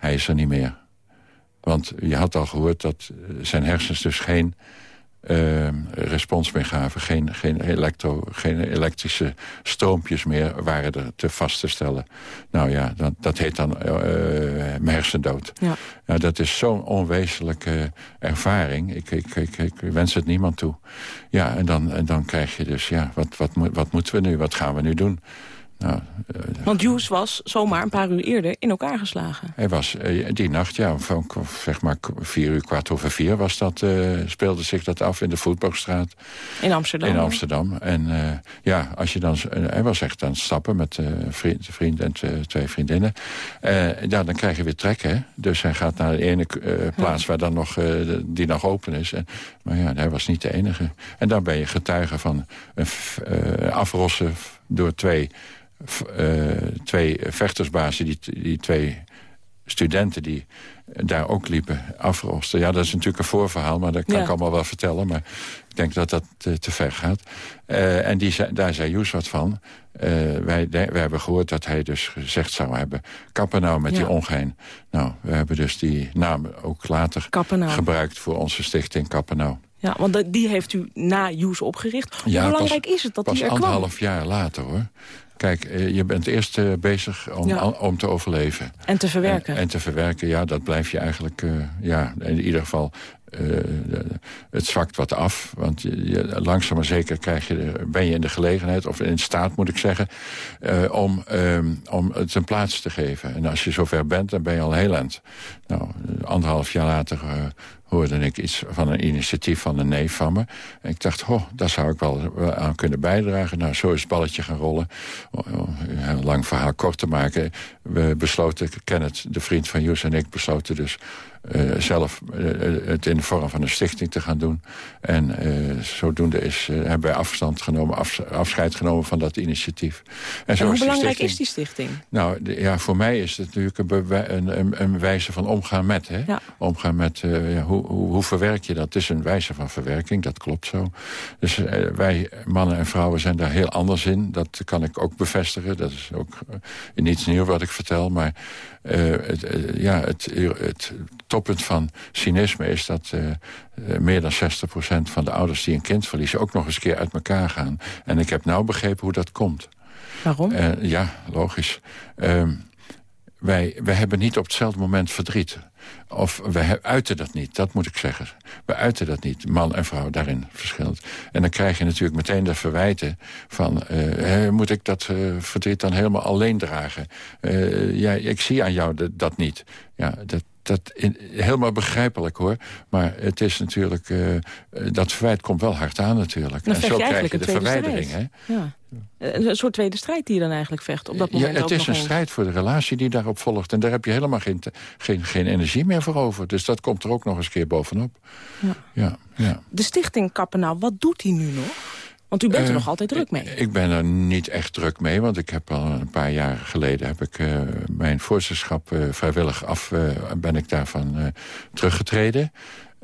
hij is er niet meer. Want je had al gehoord dat zijn hersens dus geen uh, respons meer gaven. Geen, geen, elektro, geen elektrische stroompjes meer waren er te vast te stellen. Nou ja, dat, dat heet dan uh, hersendood. Ja. Nou, dat is zo'n onwezenlijke ervaring. Ik, ik, ik, ik, wens het niemand toe. Ja, en dan, en dan krijg je dus, ja, wat, wat, wat moeten we nu? Wat gaan we nu doen? Nou, uh, Want Hughes was zomaar een paar uur eerder in elkaar geslagen. Hij was uh, die nacht, ja, van zeg maar vier uur, kwart over vier was dat, uh, speelde zich dat af in de Voetbalstraat. In Amsterdam. In Amsterdam. En ja, als je dan, hij was echt aan het stappen met vriend, vriend en twee vriendinnen. ja, dan krijg je weer trek, hè. Dus hij gaat naar de ene plaats ja. waar dan nog, die nog open is. En, maar ja, hij was niet de enige. En dan ben je getuige van een afrossen door twee twee vechtersbazen, die, die twee studenten die daar ook liepen, afrosten. Ja, dat is natuurlijk een voorverhaal, maar dat kan ja. ik allemaal wel vertellen. Maar ik denk dat dat te, te ver gaat. Uh, en die, daar zei Joes wat van. Uh, wij, wij hebben gehoord dat hij dus gezegd zou hebben... kappen nou met ja. die ongein. Nou, we hebben dus die naam ook later Kappenau. gebruikt... voor onze stichting Kappenau. Ja, want die heeft u na Joes opgericht. Hoe ja, belangrijk pas, is het dat pas hij er kwam? anderhalf jaar later, hoor. Kijk, je bent eerst uh, bezig om, ja. om te overleven. En te verwerken. En, en, te verwerken, ja, dat blijf je eigenlijk... Uh, ja, in ieder geval, het zwakt wat af. Want je, langzaam maar zeker krijg je, ben je in de gelegenheid... of in staat, moet ik zeggen... om, um, om het een plaats te geven. En als je zover bent, dan ben je al heel eind. Nou, anderhalf jaar later hoorde ik iets van een initiatief van een neef van me. En ik dacht, oh, daar zou ik wel aan kunnen bijdragen. Nou, zo is het balletje gaan rollen. Een lang verhaal kort te maken. We besloten, Kenneth, de vriend van Joes en ik, besloten dus uh, zelf uh, het in de vorm van een stichting te gaan doen. En uh, zodoende is, hebben wij afstand genomen, af, afscheid genomen van dat initiatief. En, zo hoe is belangrijk is die stichting? Nou, de, ja, voor mij is het natuurlijk een, een, een wijze van omgaan met. Hè? Ja. Omgaan met, ja, hoe, hoe, hoe, verwerk je dat? Het is een wijze van verwerking, dat klopt zo. Dus wij, mannen en vrouwen, zijn daar heel anders in. Dat kan ik ook bevestigen. Dat is ook niets nieuws wat ik vertel, maar... Het, ja, het, het toppunt van cynisme is dat uh, meer dan 60% van de ouders die een kind verliezen... ook nog eens een keer uit elkaar gaan. En ik heb nou begrepen hoe dat komt. Waarom? Ja, logisch. Uh, wij, wij hebben niet op hetzelfde moment verdriet. Of we uiten dat niet, dat moet ik zeggen. We uiten dat niet, man en vrouw daarin verschillend. En dan krijg je natuurlijk meteen de verwijten van... Uh, moet ik dat uh, verdriet dan helemaal alleen dragen? Uh, ja, ik zie aan jou dat niet. Ja, dat, dat in, helemaal begrijpelijk hoor. Maar het is natuurlijk... Uh, dat verwijt komt wel hard aan natuurlijk. Dan en zo krijg je de verwijdering. Hè? Ja. Een soort tweede strijd die je dan eigenlijk vecht op dat moment. Ja, het is een strijd voor de relatie die daarop volgt. En daar heb je helemaal geen, geen, geen energie meer voor over. Dus dat komt er ook nog eens keer bovenop. Ja. Ja, ja. De stichting Kappenau, wat doet die nu nog? Want u bent er uh, nog altijd druk mee. Ik ben er niet echt druk mee, want ik heb al een paar jaar geleden... heb ik uh, mijn voorzitterschap uh, vrijwillig af, ben ik daarvan teruggetreden.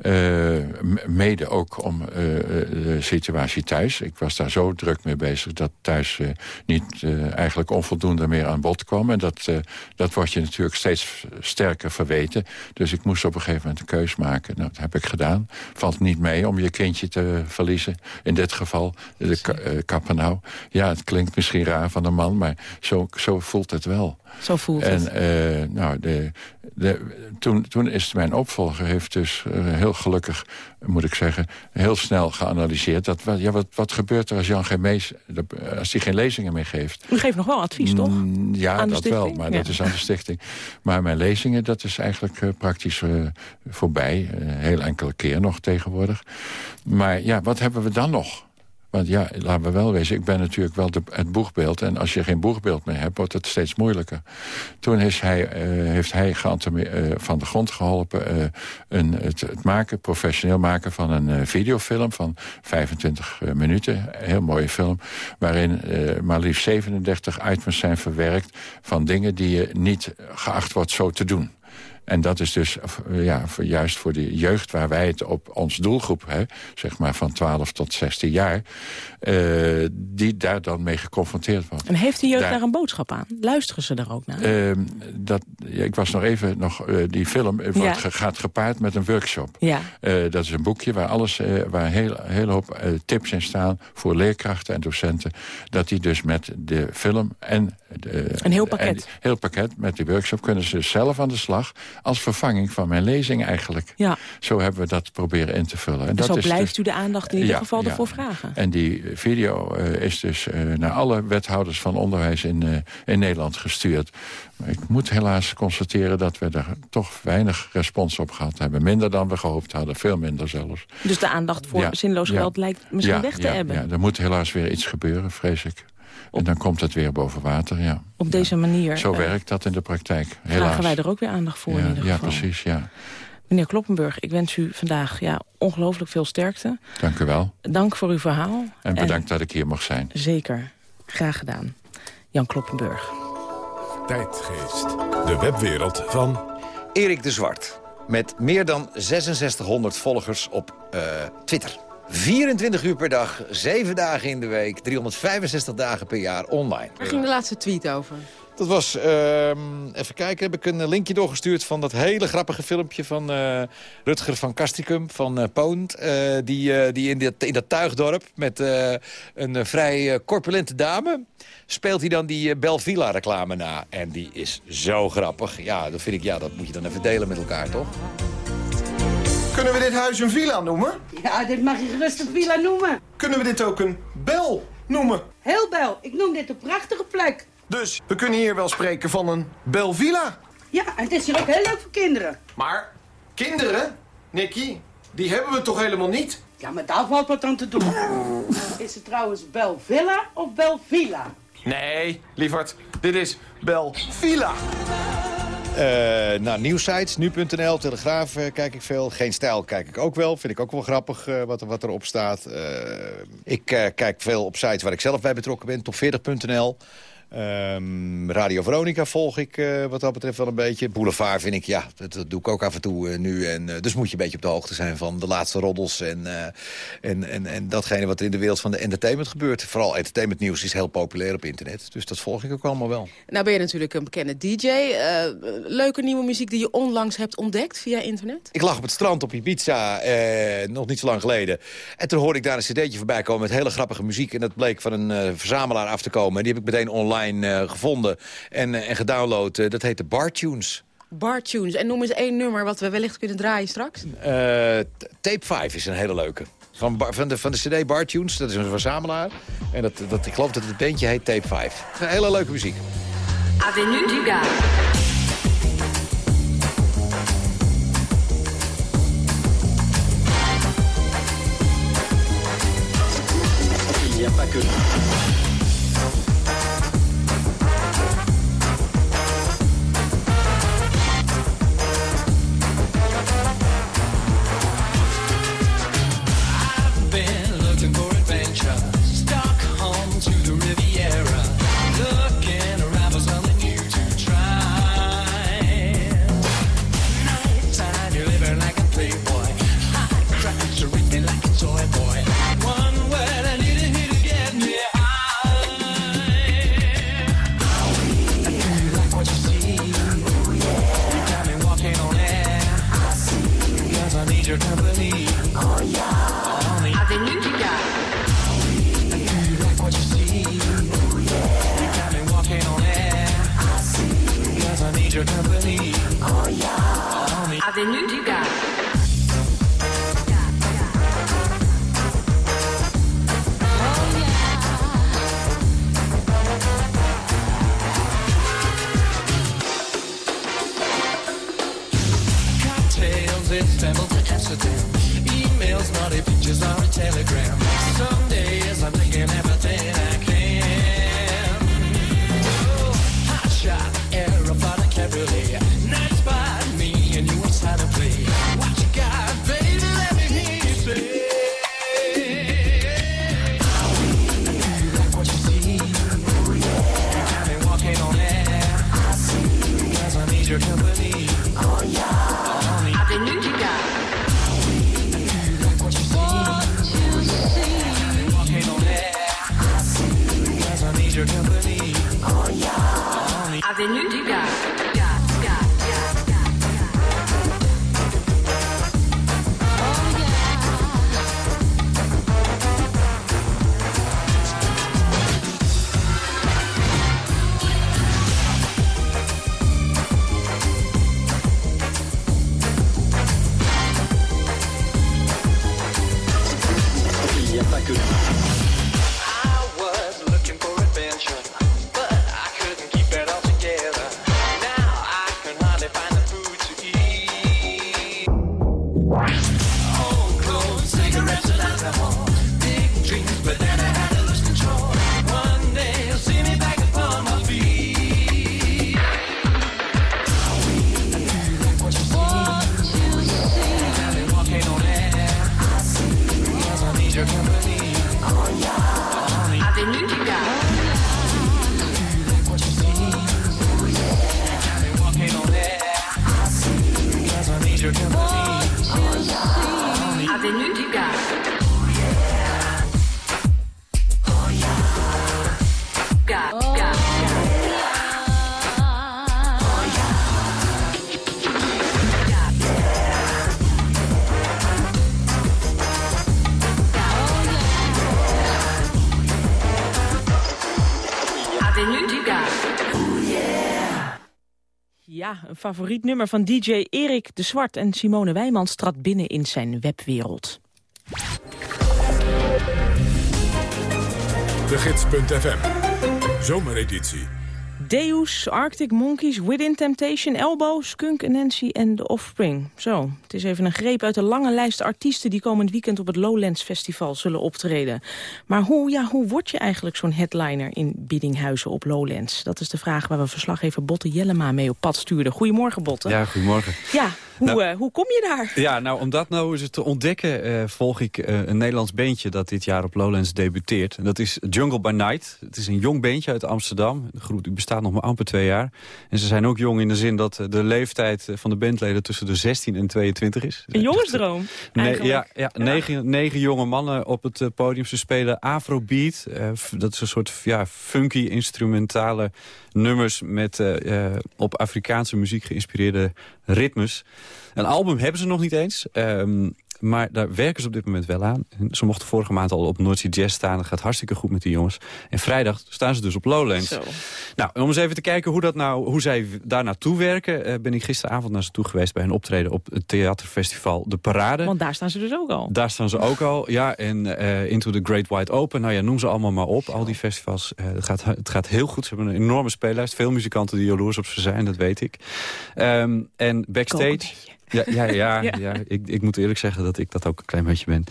Uh, mede ook om uh, de situatie thuis. Ik was daar zo druk mee bezig dat thuis uh, niet eigenlijk onvoldoende meer aan bod kwam. En dat, dat wordt je natuurlijk steeds sterker verweten. Dus ik moest op een gegeven moment een keus maken. Nou, dat heb ik gedaan. Valt niet mee om je kindje te verliezen. In dit geval de kappenau. Ja, het klinkt misschien raar van een man, maar zo, zo voelt het wel. Zo voelt en, het. En nou, de, de, toen, toen is mijn opvolger heeft dus heel gelukkig, moet ik zeggen, heel snel geanalyseerd. Dat, ja, wat, wat gebeurt er als Jan geen mees, als hij geen lezingen meer geeft? U geeft nog wel advies, toch? Mm, ja, dat wel, maar ja. dat is aan de stichting. Maar mijn lezingen, dat is eigenlijk uh, praktisch voorbij. Heel enkele keer nog tegenwoordig. Maar ja, wat hebben we dan nog? Want ja, laten we wel wezen, ik ben natuurlijk wel het boegbeeld. En als je geen boegbeeld meer hebt, wordt het steeds moeilijker. Toen is hij, uh, heeft hij uh, van de grond geholpen... Uh, een, het, het, maken, professioneel maken van een videofilm van 25 minuten. Heel mooie film, waarin maar liefst 37 items zijn verwerkt... van dingen die je niet geacht wordt zo te doen. En dat is dus ja, voor, juist voor de jeugd waar wij het op ons doelgroep... Hè, zeg maar van 12 tot 16 jaar... Uh, die daar dan mee geconfronteerd wordt. En heeft de jeugd daar, daar een boodschap aan? Luisteren ze daar ook naar? Uh, dat, ja, ik was nog even... Nog, uh, die film wordt, ja. gaat gepaard met een workshop. Ja. dat is een boekje waar, alles, waar een heel, hele hoop tips in staan... voor leerkrachten en docenten. Dat die dus met de film en... De, een heel pakket. En, heel pakket. Met die workshop kunnen ze zelf aan de slag als vervanging van mijn lezing eigenlijk. Ja. Zo hebben we dat proberen in te vullen. En dus dat zo blijft dus, u de aandacht in ieder ja, geval ervoor vragen. En die video uh, is dus uh, naar alle wethouders van onderwijs in, uh, in Nederland gestuurd. Maar ik moet helaas constateren dat we daar toch weinig respons op gehad hebben. Minder dan we gehoopt hadden, veel minder zelfs. Dus de aandacht voor zinloos geweld lijkt misschien weg te hebben? Ja, er moet helaas weer iets gebeuren, vrees ik. En dan komt het weer boven water, ja. Op deze manier? Zo werkt dat in de praktijk, helaas. Vragen wij er ook weer aandacht voor ja, in ieder ja, geval. precies, ja. Meneer Kloppenburg, ik wens u vandaag ja, ongelooflijk veel sterkte. Dank u wel. Dank voor uw verhaal. En bedankt en, dat ik hier mag zijn. Zeker. Graag gedaan. Jan Kloppenburg. Tijdgeest. De webwereld van... Erik de Zwart. Met meer dan 6600 volgers op uh, Twitter. 24 uur per dag, 7 dagen in de week, 365 dagen per jaar online. Waar ging de laatste tweet over? Dat was, uh, even kijken, heb ik een linkje doorgestuurd van dat hele grappige filmpje van uh, Rutger van Castricum van uh, Poont. Uh, die die in, dit, in dat tuigdorp met een vrij corpulente dame speelt hij dan die Belvilla reclame na. En die is zo grappig. Ja, dat vind ik, ja, dat moet je dan even delen met elkaar, toch? Kunnen we dit huis een villa noemen? Ja, dit mag je gerust een villa noemen. Kunnen we dit ook een bel noemen? Heel bel. Ik noem dit een prachtige plek. Dus we kunnen hier wel spreken van een belvilla. Ja, en het is hier ook heel leuk voor kinderen. Maar kinderen, Nicky, die hebben we toch helemaal niet? Ja, maar daar valt wat aan te doen. Is het trouwens belvilla of belvilla? Nee, lieverd, dit is belvilla. Uh, nou, nieuwsites, nu.nl, Telegraaf uh, kijk ik veel. Geen Stijl kijk ik ook wel. Vind ik ook wel grappig uh, wat, wat erop staat. ik kijk veel op sites waar ik zelf bij betrokken ben. Top40.nl. Um, Radio Veronica volg ik uh, wat dat betreft wel een beetje. Boulevard vind ik, ja, dat, dat doe ik ook af en toe uh, nu. En, uh, dus moet je een beetje op de hoogte zijn van de laatste roddels... En, en, en, en datgene wat er in de wereld van de entertainment gebeurt. Vooral entertainmentnieuws is heel populair op internet. Dus dat volg ik ook allemaal wel. Nou ben je natuurlijk een bekende DJ. leuke nieuwe muziek die je onlangs hebt ontdekt via internet? Ik lag op het strand op Ibiza, nog niet zo lang geleden. En toen hoorde ik daar een cd'tje voorbij komen met hele grappige muziek. En dat bleek van een verzamelaar af te komen. En die heb ik meteen online Uh, gevonden en, uh, en gedownload. Uh, dat heette Bar Tunes. Bar tunes. En noem eens één nummer wat we wellicht kunnen draaien straks. Uh, tape 5 is een hele leuke. Van, van, de, van de cd Bar Tunes, dat is een verzamelaar. En dat, dat, ik geloof dat het bandje heet Tape 5. Een hele leuke muziek. Avenue du Gard. Il n'y a pas que... Avenue du Gard. Favoriet nummer van DJ Erik de Zwart. En Simone Wijmans trad binnen in zijn webwereld. De Gids.fm, zomereditie. Deus, Arctic Monkeys, Within Temptation, Elbow, Skunk Nancy en The Offspring. Zo, het is even een greep uit de lange lijst artiesten... die komend weekend op het Lowlands Festival zullen optreden. Maar hoe, ja, hoe word je eigenlijk zo'n headliner in Biddinghuizen op Lowlands? Dat is de vraag waar we verslaggever Botte Jellema mee op pad stuurden. Goedemorgen, Botte. Ja, goedemorgen. Ja, hoe, nou, uh, hoe kom je daar? Ja, nou, om dat nou eens te ontdekken... Uh, volg ik uh, een Nederlands beentje dat dit jaar op Lowlands debuteert. En dat is Jungle by Night. Het is een jong beentje uit Amsterdam. De groep die bestaat nog maar amper twee jaar. En ze zijn ook jong in de zin dat de leeftijd van de bandleden... tussen de 16 en 22 is. Een jongensdroom, nee, ja, ja, Negen, negen jonge mannen op het podium. Ze spelen afrobeat. dat is een soort ja, funky instrumentale nummers... met op Afrikaanse muziek geïnspireerde ritmes. Een album hebben ze nog niet eens. Um, maar daar werken ze op dit moment wel aan. Ze mochten vorige maand al op Noordzee Jazz staan. Dat gaat hartstikke goed met die jongens. En vrijdag staan ze dus op Lowlands. Zo. Nou, om eens even te kijken hoe, dat nou, hoe zij daar naartoe werken... Uh, ben ik gisteravond naar ze toe geweest bij hun optreden... op het theaterfestival De Parade. Want daar staan ze dus ook al. Daar staan ze ook al, ja. En uh, Into the Great Wide Open, nou ja, noem ze allemaal maar op. Al die festivals. Uh, het, gaat, het gaat heel goed. Ze hebben een enorme speellijst. Veel muzikanten die jaloers op ze zijn, dat weet ik. Um, en backstage... Ja, ja, ja, ja. ja. Ik, ik, moet eerlijk zeggen dat ik dat ook een klein beetje ben.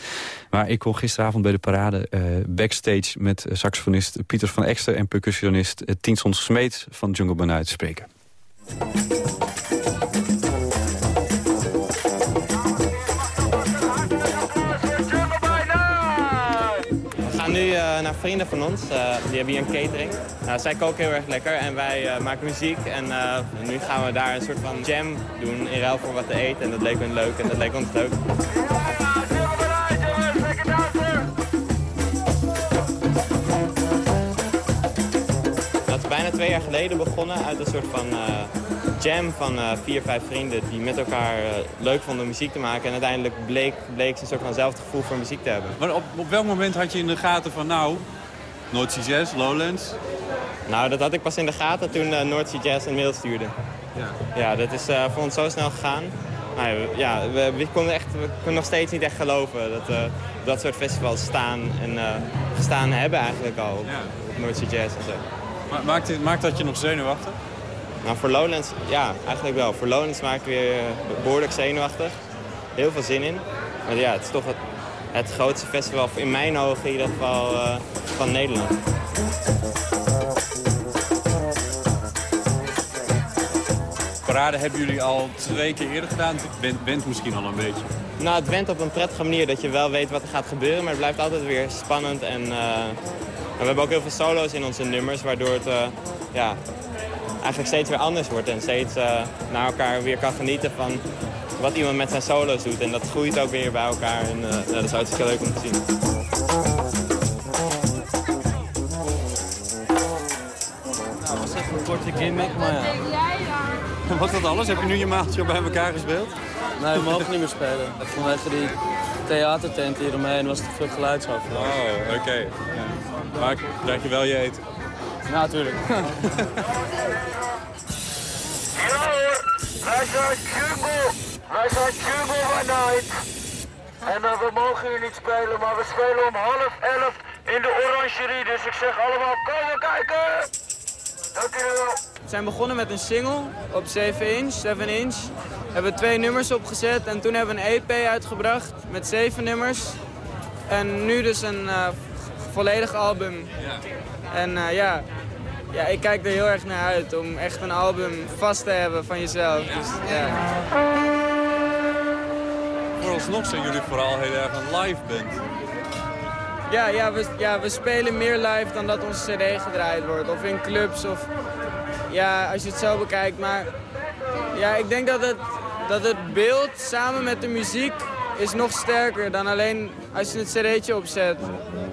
Maar ik kon gisteravond bij de parade uh, backstage met saxofonist Pieter van Ekster... en percussionist uh, Tienson Smeet van Jungle Banana spreken. Vrienden van ons. Uh, die hebben hier een catering. Nou, zij koken heel erg lekker en wij uh, maken muziek. En nu gaan we daar een soort van jam doen in ruil voor wat te eten. En dat leek hun leuk en dat leek ons leuk. Bijna twee jaar geleden begonnen uit een soort van jam van uh, vier, vijf vrienden die met elkaar uh, leuk vonden muziek te maken. En uiteindelijk bleek, bleek ze een soort van hetzelfde gevoel voor muziek te hebben. Maar op, op welk moment had je in de gaten van nou, Noordzee Jazz, Lowlands? Nou, dat had ik pas in de gaten toen uh, Noordzee Jazz een mail stuurde. Ja, ja dat is uh, voor ons zo snel gegaan. Nou, ja, we, we, konden echt, we konden nog steeds niet echt geloven dat uh, dat soort festivals staan en gestaan hebben eigenlijk al op, ja. Noordzee Jazz en zo. Maar, maakt, maakt dat je nog zenuwachtig? Nou, voor Lowlands, ja, eigenlijk wel. Voor Lowlands maak ik weer behoorlijk zenuwachtig. Heel veel zin in. Maar ja, het is toch het, het grootste festival, in mijn ogen in ieder geval, uh, van Nederland. Parade hebben jullie al twee keer eerder gedaan. Het went misschien al een beetje. Nou, het went op een prettige manier dat je wel weet wat er gaat gebeuren. Maar het blijft altijd weer spannend. En, uh, we hebben ook heel veel solo's in onze nummers, waardoor het... Uh, ja, eigenlijk steeds weer anders wordt. En steeds uh, naar elkaar weer kan genieten van wat iemand met zijn solo's doet. En dat groeit ook weer bij elkaar. En uh, ja, dat is hartstikke leuk om te zien. Nou, was even een korte gimmick, maar ja. Was dat alles? Heb je nu je maatje bij elkaar gespeeld? Nee, we mogen niet meer spelen. Vanwege die theatertent hieromheen was het te veel geluidsoverlast. Oh, oké. Okay. Ja. Maar krijg je wel je eten? Ja, natuurlijk. ja hoor, wij zijn Jungle. Wij zijn Jungle by Night. En uh, we mogen hier niet spelen, maar we spelen om half elf in de orangerie. Dus ik zeg allemaal, komen kijken! Dank jullie wel. We zijn begonnen met een single op 7 inch, 7 inch. We hebben twee nummers opgezet en toen hebben we een EP uitgebracht met zeven nummers. En nu dus een uh, volledig album. Ja. En uh, ja, ja, ik kijk er heel erg naar uit om echt een album vast te hebben van jezelf. Dus, ja. Vooralsnog zijn jullie vooral heel erg een live band. Ja, ja, we, ja, we spelen meer live dan dat onze cd gedraaid wordt. Of in clubs, of ja, als je het zo bekijkt. Maar ja, ik denk dat het, dat het beeld samen met de muziek is nog sterker dan alleen als je het cd'tje opzet.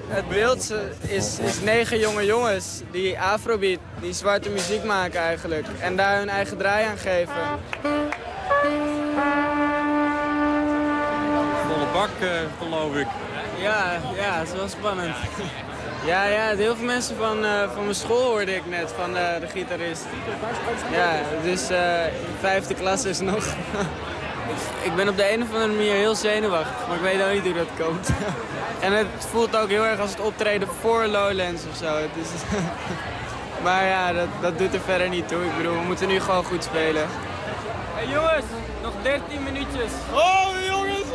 Het beeld is, is negen jonge jongens die afrobeat, die zwarte muziek maken eigenlijk. En daar hun eigen draai aan geven. Volle bak, uh, geloof ik. Ja, ja, het is wel spannend. Ja, ja, heel veel mensen van, uh, van mijn school hoorde ik net, van uh, de gitarist. Ja, dus uh, vijfde klas is nog. Ik ben op de een of andere manier heel zenuwachtig, maar ik weet ook niet hoe dat komt. en het voelt ook heel erg als het optreden voor Lowlands of zo. Dus maar ja, dat, dat doet er verder niet toe. Ik bedoel, we moeten nu gewoon goed spelen. Hey jongens, nog 13 minuutjes. Oh jongens!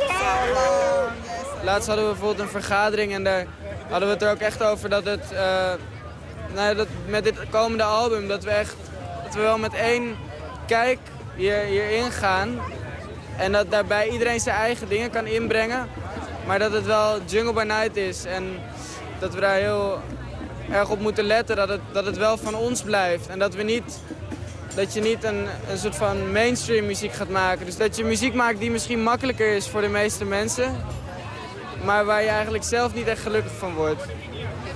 Laatst hadden we bijvoorbeeld een vergadering en daar hadden we het er ook echt over dat het... Uh, nou, dat met dit komende album, dat we echt... Dat we wel met één kijk hier, hierin gaan. En dat daarbij iedereen zijn eigen dingen kan inbrengen. Maar dat het wel Jungle by Night is. En dat we daar heel erg op moeten letten dat het, dat het wel van ons blijft. En dat we niet dat je niet een, een soort van mainstream muziek gaat maken. Dus dat je muziek maakt die misschien makkelijker is voor de meeste mensen. Maar waar je eigenlijk zelf niet echt gelukkig van wordt.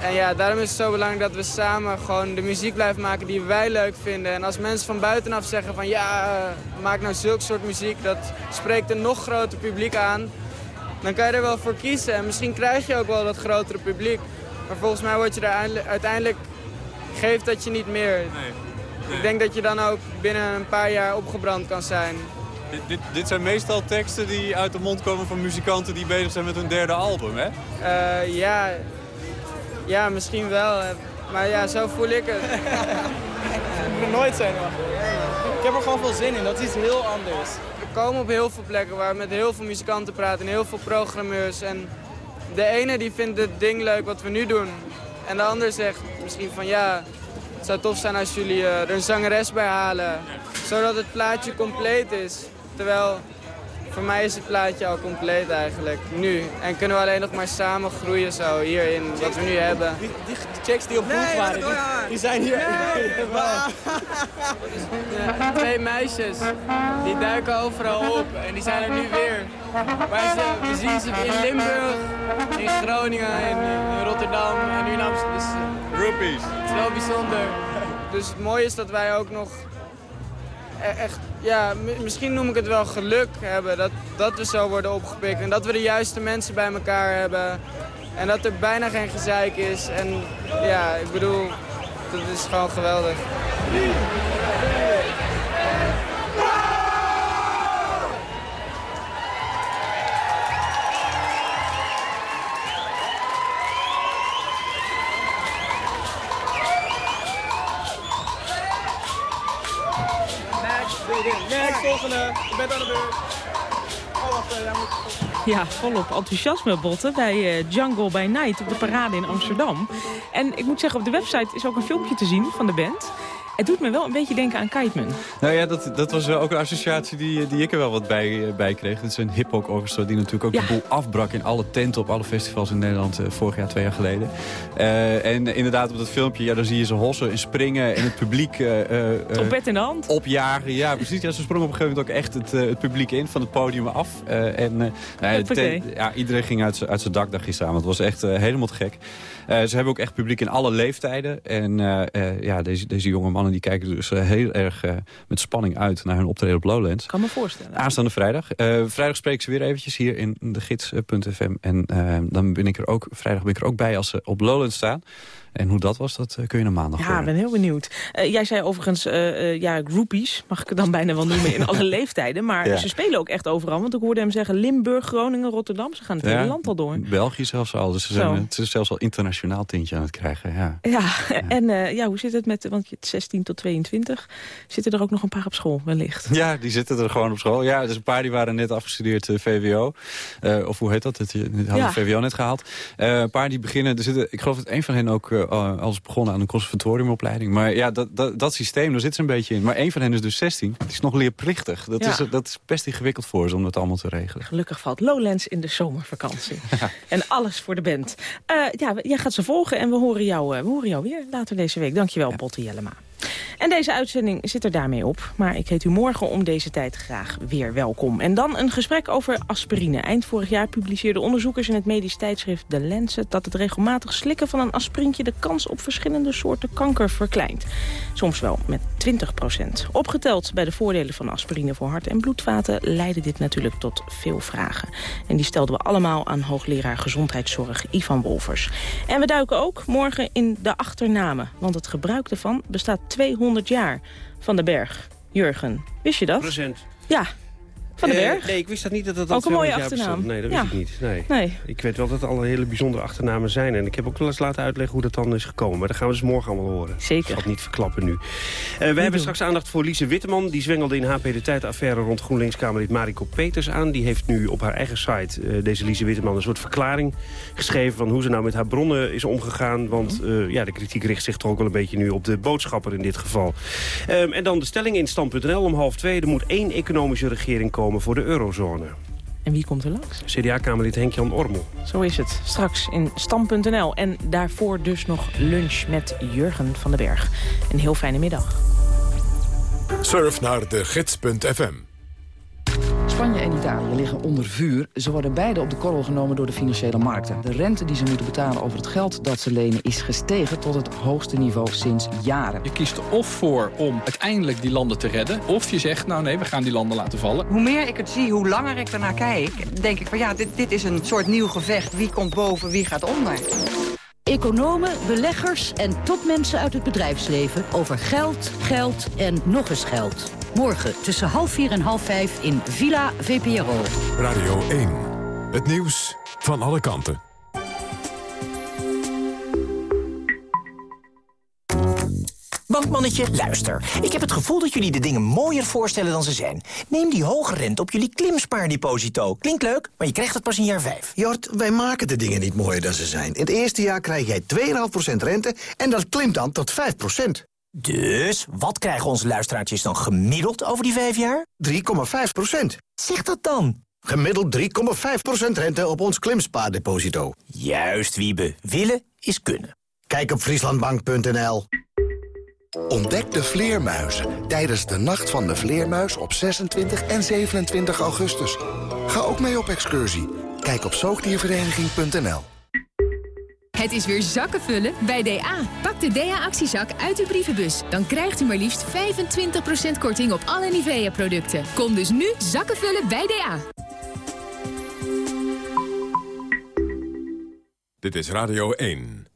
En ja, daarom is het zo belangrijk dat we samen gewoon de muziek blijven maken die wij leuk vinden. En als mensen van buitenaf zeggen van ja, maak nou zulk soort muziek, dat spreekt een nog groter publiek aan. dan kan je er wel voor kiezen. En misschien krijg je ook wel dat grotere publiek. Maar volgens mij word je er uiteindelijk... geeft dat je niet meer. Nee. Ik denk dat je dan ook binnen een paar jaar opgebrand kan zijn. Dit, dit, dit, zijn meestal teksten die uit de mond komen van muzikanten die bezig zijn met hun derde album, hè? Uh, ja, ja, misschien wel. Maar ja, zo voel ik het. ik ben nooit zenuwachtig. Ik heb er gewoon veel zin in. Dat is iets heel anders. We komen op heel veel plekken waar we met heel veel muzikanten praten en heel veel programmeurs. En de ene die vindt het ding leuk wat we nu doen. En de ander zegt misschien van ja, het zou tof zijn als jullie eh, er een zangeres bij halen. Zodat het plaatje compleet is. Terwijl voor mij is het plaatje al compleet eigenlijk, nu. En kunnen we alleen nog maar samen groeien zo, hierin, wat we nu hebben. Die, die checks die op boek waren, die, zijn hier. Nee, twee meisjes, die duiken overal op en die zijn er nu weer. Maar ze, we zien ze in Limburg, in Groningen, in, in Rotterdam en nu in Amsterdam. Dus, Groupies. Het is wel bijzonder. Dus het mooie is dat wij ook nog E- echt, ja, misschien noem ik het wel geluk hebben dat, dat we zo worden opgepikt. En dat we de juiste mensen bij elkaar hebben. En dat er bijna geen gezeik is. En ja, ik bedoel, dat is gewoon geweldig. Bent aan de. Oh, eh. Ja, volop enthousiasme botten bij uh, Jungle by Night op de parade in Amsterdam. En ik moet zeggen, op de website is ook een filmpje te zien van de band. Het doet me wel een beetje denken aan Kiteman. Nou ja, dat, dat was ook een associatie die, die ik er wel wat bij, eh, bij kreeg. Het is een hip-hop orchestra die natuurlijk ook de boel afbrak... in alle tenten op alle festivals in Nederland uh, vorig jaar, twee jaar geleden. Uh, en inderdaad, op dat filmpje, ja, dan zie je ze hossen en springen... en het publiek... Uh, Trompet in de hand. Opjagen, ja, precies. Ja, ze sprongen op een gegeven moment ook echt het, het publiek in... van het podium af. en ja, iedereen ging uit zijn dak daar gisteravond. Het was echt helemaal te gek. Ze hebben ook echt publiek in alle leeftijden. En ja, deze, deze jonge mannen die kijken dus eh, heel erg met spanning uit naar hun optreden op Lowlands. Kan me voorstellen. Aanstaande vrijdag. Vrijdag spreken ze weer eventjes hier in de gids.fm. En dan ben ik er ook, vrijdag ben ik er ook bij als ze op Lowlands staan. En hoe dat was, dat eh, kun je naar maandag Ja, ik ben heel benieuwd. Uh, jij zei overigens, uh, ja, groupies, mag ik het dan bijna wel noemen, in alle leeftijden. Maar ze spelen ook echt overal. Want ik hoorde hem zeggen Limburg, Groningen, Rotterdam. Ze gaan het hele land al door. België zelfs al. Dus ze zijn het is zelfs al internationaal tintje aan het krijgen. Ja, ja, en ja, hoe zit het met, want je 16 tot 22, zitten er ook nog een paar op school wellicht? Ja, die zitten er gewoon op school. Ja, dus een paar die waren net afgestudeerd VWO. of hoe heet dat? Het, hadden. VWO net gehaald. een paar die beginnen, er zitten, ik geloof dat een van hen ook uh, als begonnen aan een conservatoriumopleiding. Maar ja, dat, dat, dat systeem, daar zit ze een beetje in. Maar één van hen is dus 16. Het is nog leerplichtig. Dat, is, dat is best ingewikkeld voor ze om dat allemaal te regelen. Gelukkig valt Lowlands in de zomervakantie. En alles voor de band. Uh, ja, jij gaat ze volgen en we horen jou, we horen jou weer later deze week. Dankjewel, ja. Botte Jellema. En deze uitzending zit er daarmee op. Maar ik heet u morgen om deze tijd graag weer welkom. En dan een gesprek over aspirine. Eind vorig jaar publiceerden onderzoekers in het medisch tijdschrift The Lancet... dat het regelmatig slikken van een aspirintje de kans op verschillende soorten kanker verkleint. Soms wel met 20 procent. Opgeteld bij de voordelen van aspirine voor hart- en bloedvaten... leidde dit natuurlijk tot veel vragen. En die stelden we allemaal aan hoogleraar gezondheidszorg Ivan Wolvers. En we duiken ook morgen in de achternamen. Want het gebruik ervan bestaat 200 jaar van de berg. Jurgen, wist je dat? Present. Ja, van de Eh, Berg? nee, ik wist dat niet dat dat... Ook een mooie 200 jaar achternaam. bestond. Nee, dat Ja. wist ik niet. Nee. Nee. Ik weet wel dat het alle hele bijzondere achternamen zijn. En ik heb ook wel eens laten uitleggen hoe dat dan is gekomen. Maar dat gaan we dus morgen allemaal horen. Zeker. Ik zal het niet verklappen nu. Eh, we hebben straks aandacht voor Lise Witteman. Die zwengelde in HP de Tijd affaire rond GroenLinks-Kamerlid Mariko Peters aan. Die heeft nu op haar eigen site, eh, deze Lise Witteman, een soort verklaring geschreven... van hoe ze nou met haar bronnen is omgegaan. Want eh, ja, de kritiek richt zich toch ook wel een beetje nu op de boodschapper in dit geval. Ehm, en dan de stelling in stand.nl om half twee. Er moet één economische regering komen voor de eurozone. En wie komt er langs? CDA-kamerlid Henk-Jan Ormel. Zo is het. Straks in Stam.nl. En daarvoor dus nog lunch met Jurgen van den Berg. Een heel fijne middag. Surf naar de gids.fm. Spanje en Italië liggen onder vuur. Ze worden beide op de korrel genomen door de financiële markten. De rente die ze moeten betalen over het geld dat ze lenen... is gestegen tot het hoogste niveau sinds jaren. Je kiest er of voor om uiteindelijk die landen te redden... of je zegt, nou nee, we gaan die landen laten vallen. Hoe meer ik het zie, hoe langer ik ernaar kijk... denk ik van ja, dit, dit is een soort nieuw gevecht. Wie komt boven, wie gaat onder? Economen, beleggers en topmensen uit het bedrijfsleven... over geld, geld en nog eens geld. Morgen tussen half vier en half vijf in Villa VPRO. Radio 1. Het nieuws van alle kanten. Bankmannetje, luister. Ik heb het gevoel dat jullie de dingen mooier voorstellen dan ze zijn. Neem die hoge rente op jullie klimspaardeposito. Klinkt leuk, maar je krijgt het pas in jaar 5. Jort, wij maken de dingen niet mooier dan ze zijn. In het eerste jaar krijg jij 2,5% rente en dat klimt dan tot 5%. Dus, wat krijgen onze luisteraartjes dan gemiddeld over die vijf jaar? 3,5%. Zeg dat dan. Gemiddeld 3,5% rente op ons klimspaardeposito. Juist, Wiebe. Willen is kunnen. Kijk op frieslandbank.nl. Ontdek de vleermuizen tijdens de Nacht van de Vleermuis op 26 en 27 augustus. Ga ook mee op excursie. Kijk op zoogdiervereniging.nl. Het is weer zakken vullen bij DA. Pak de DA-actiezak uit uw brievenbus. Dan krijgt u maar liefst 25% korting op alle Nivea-producten. Kom dus nu zakken vullen bij DA. Dit is Radio 1.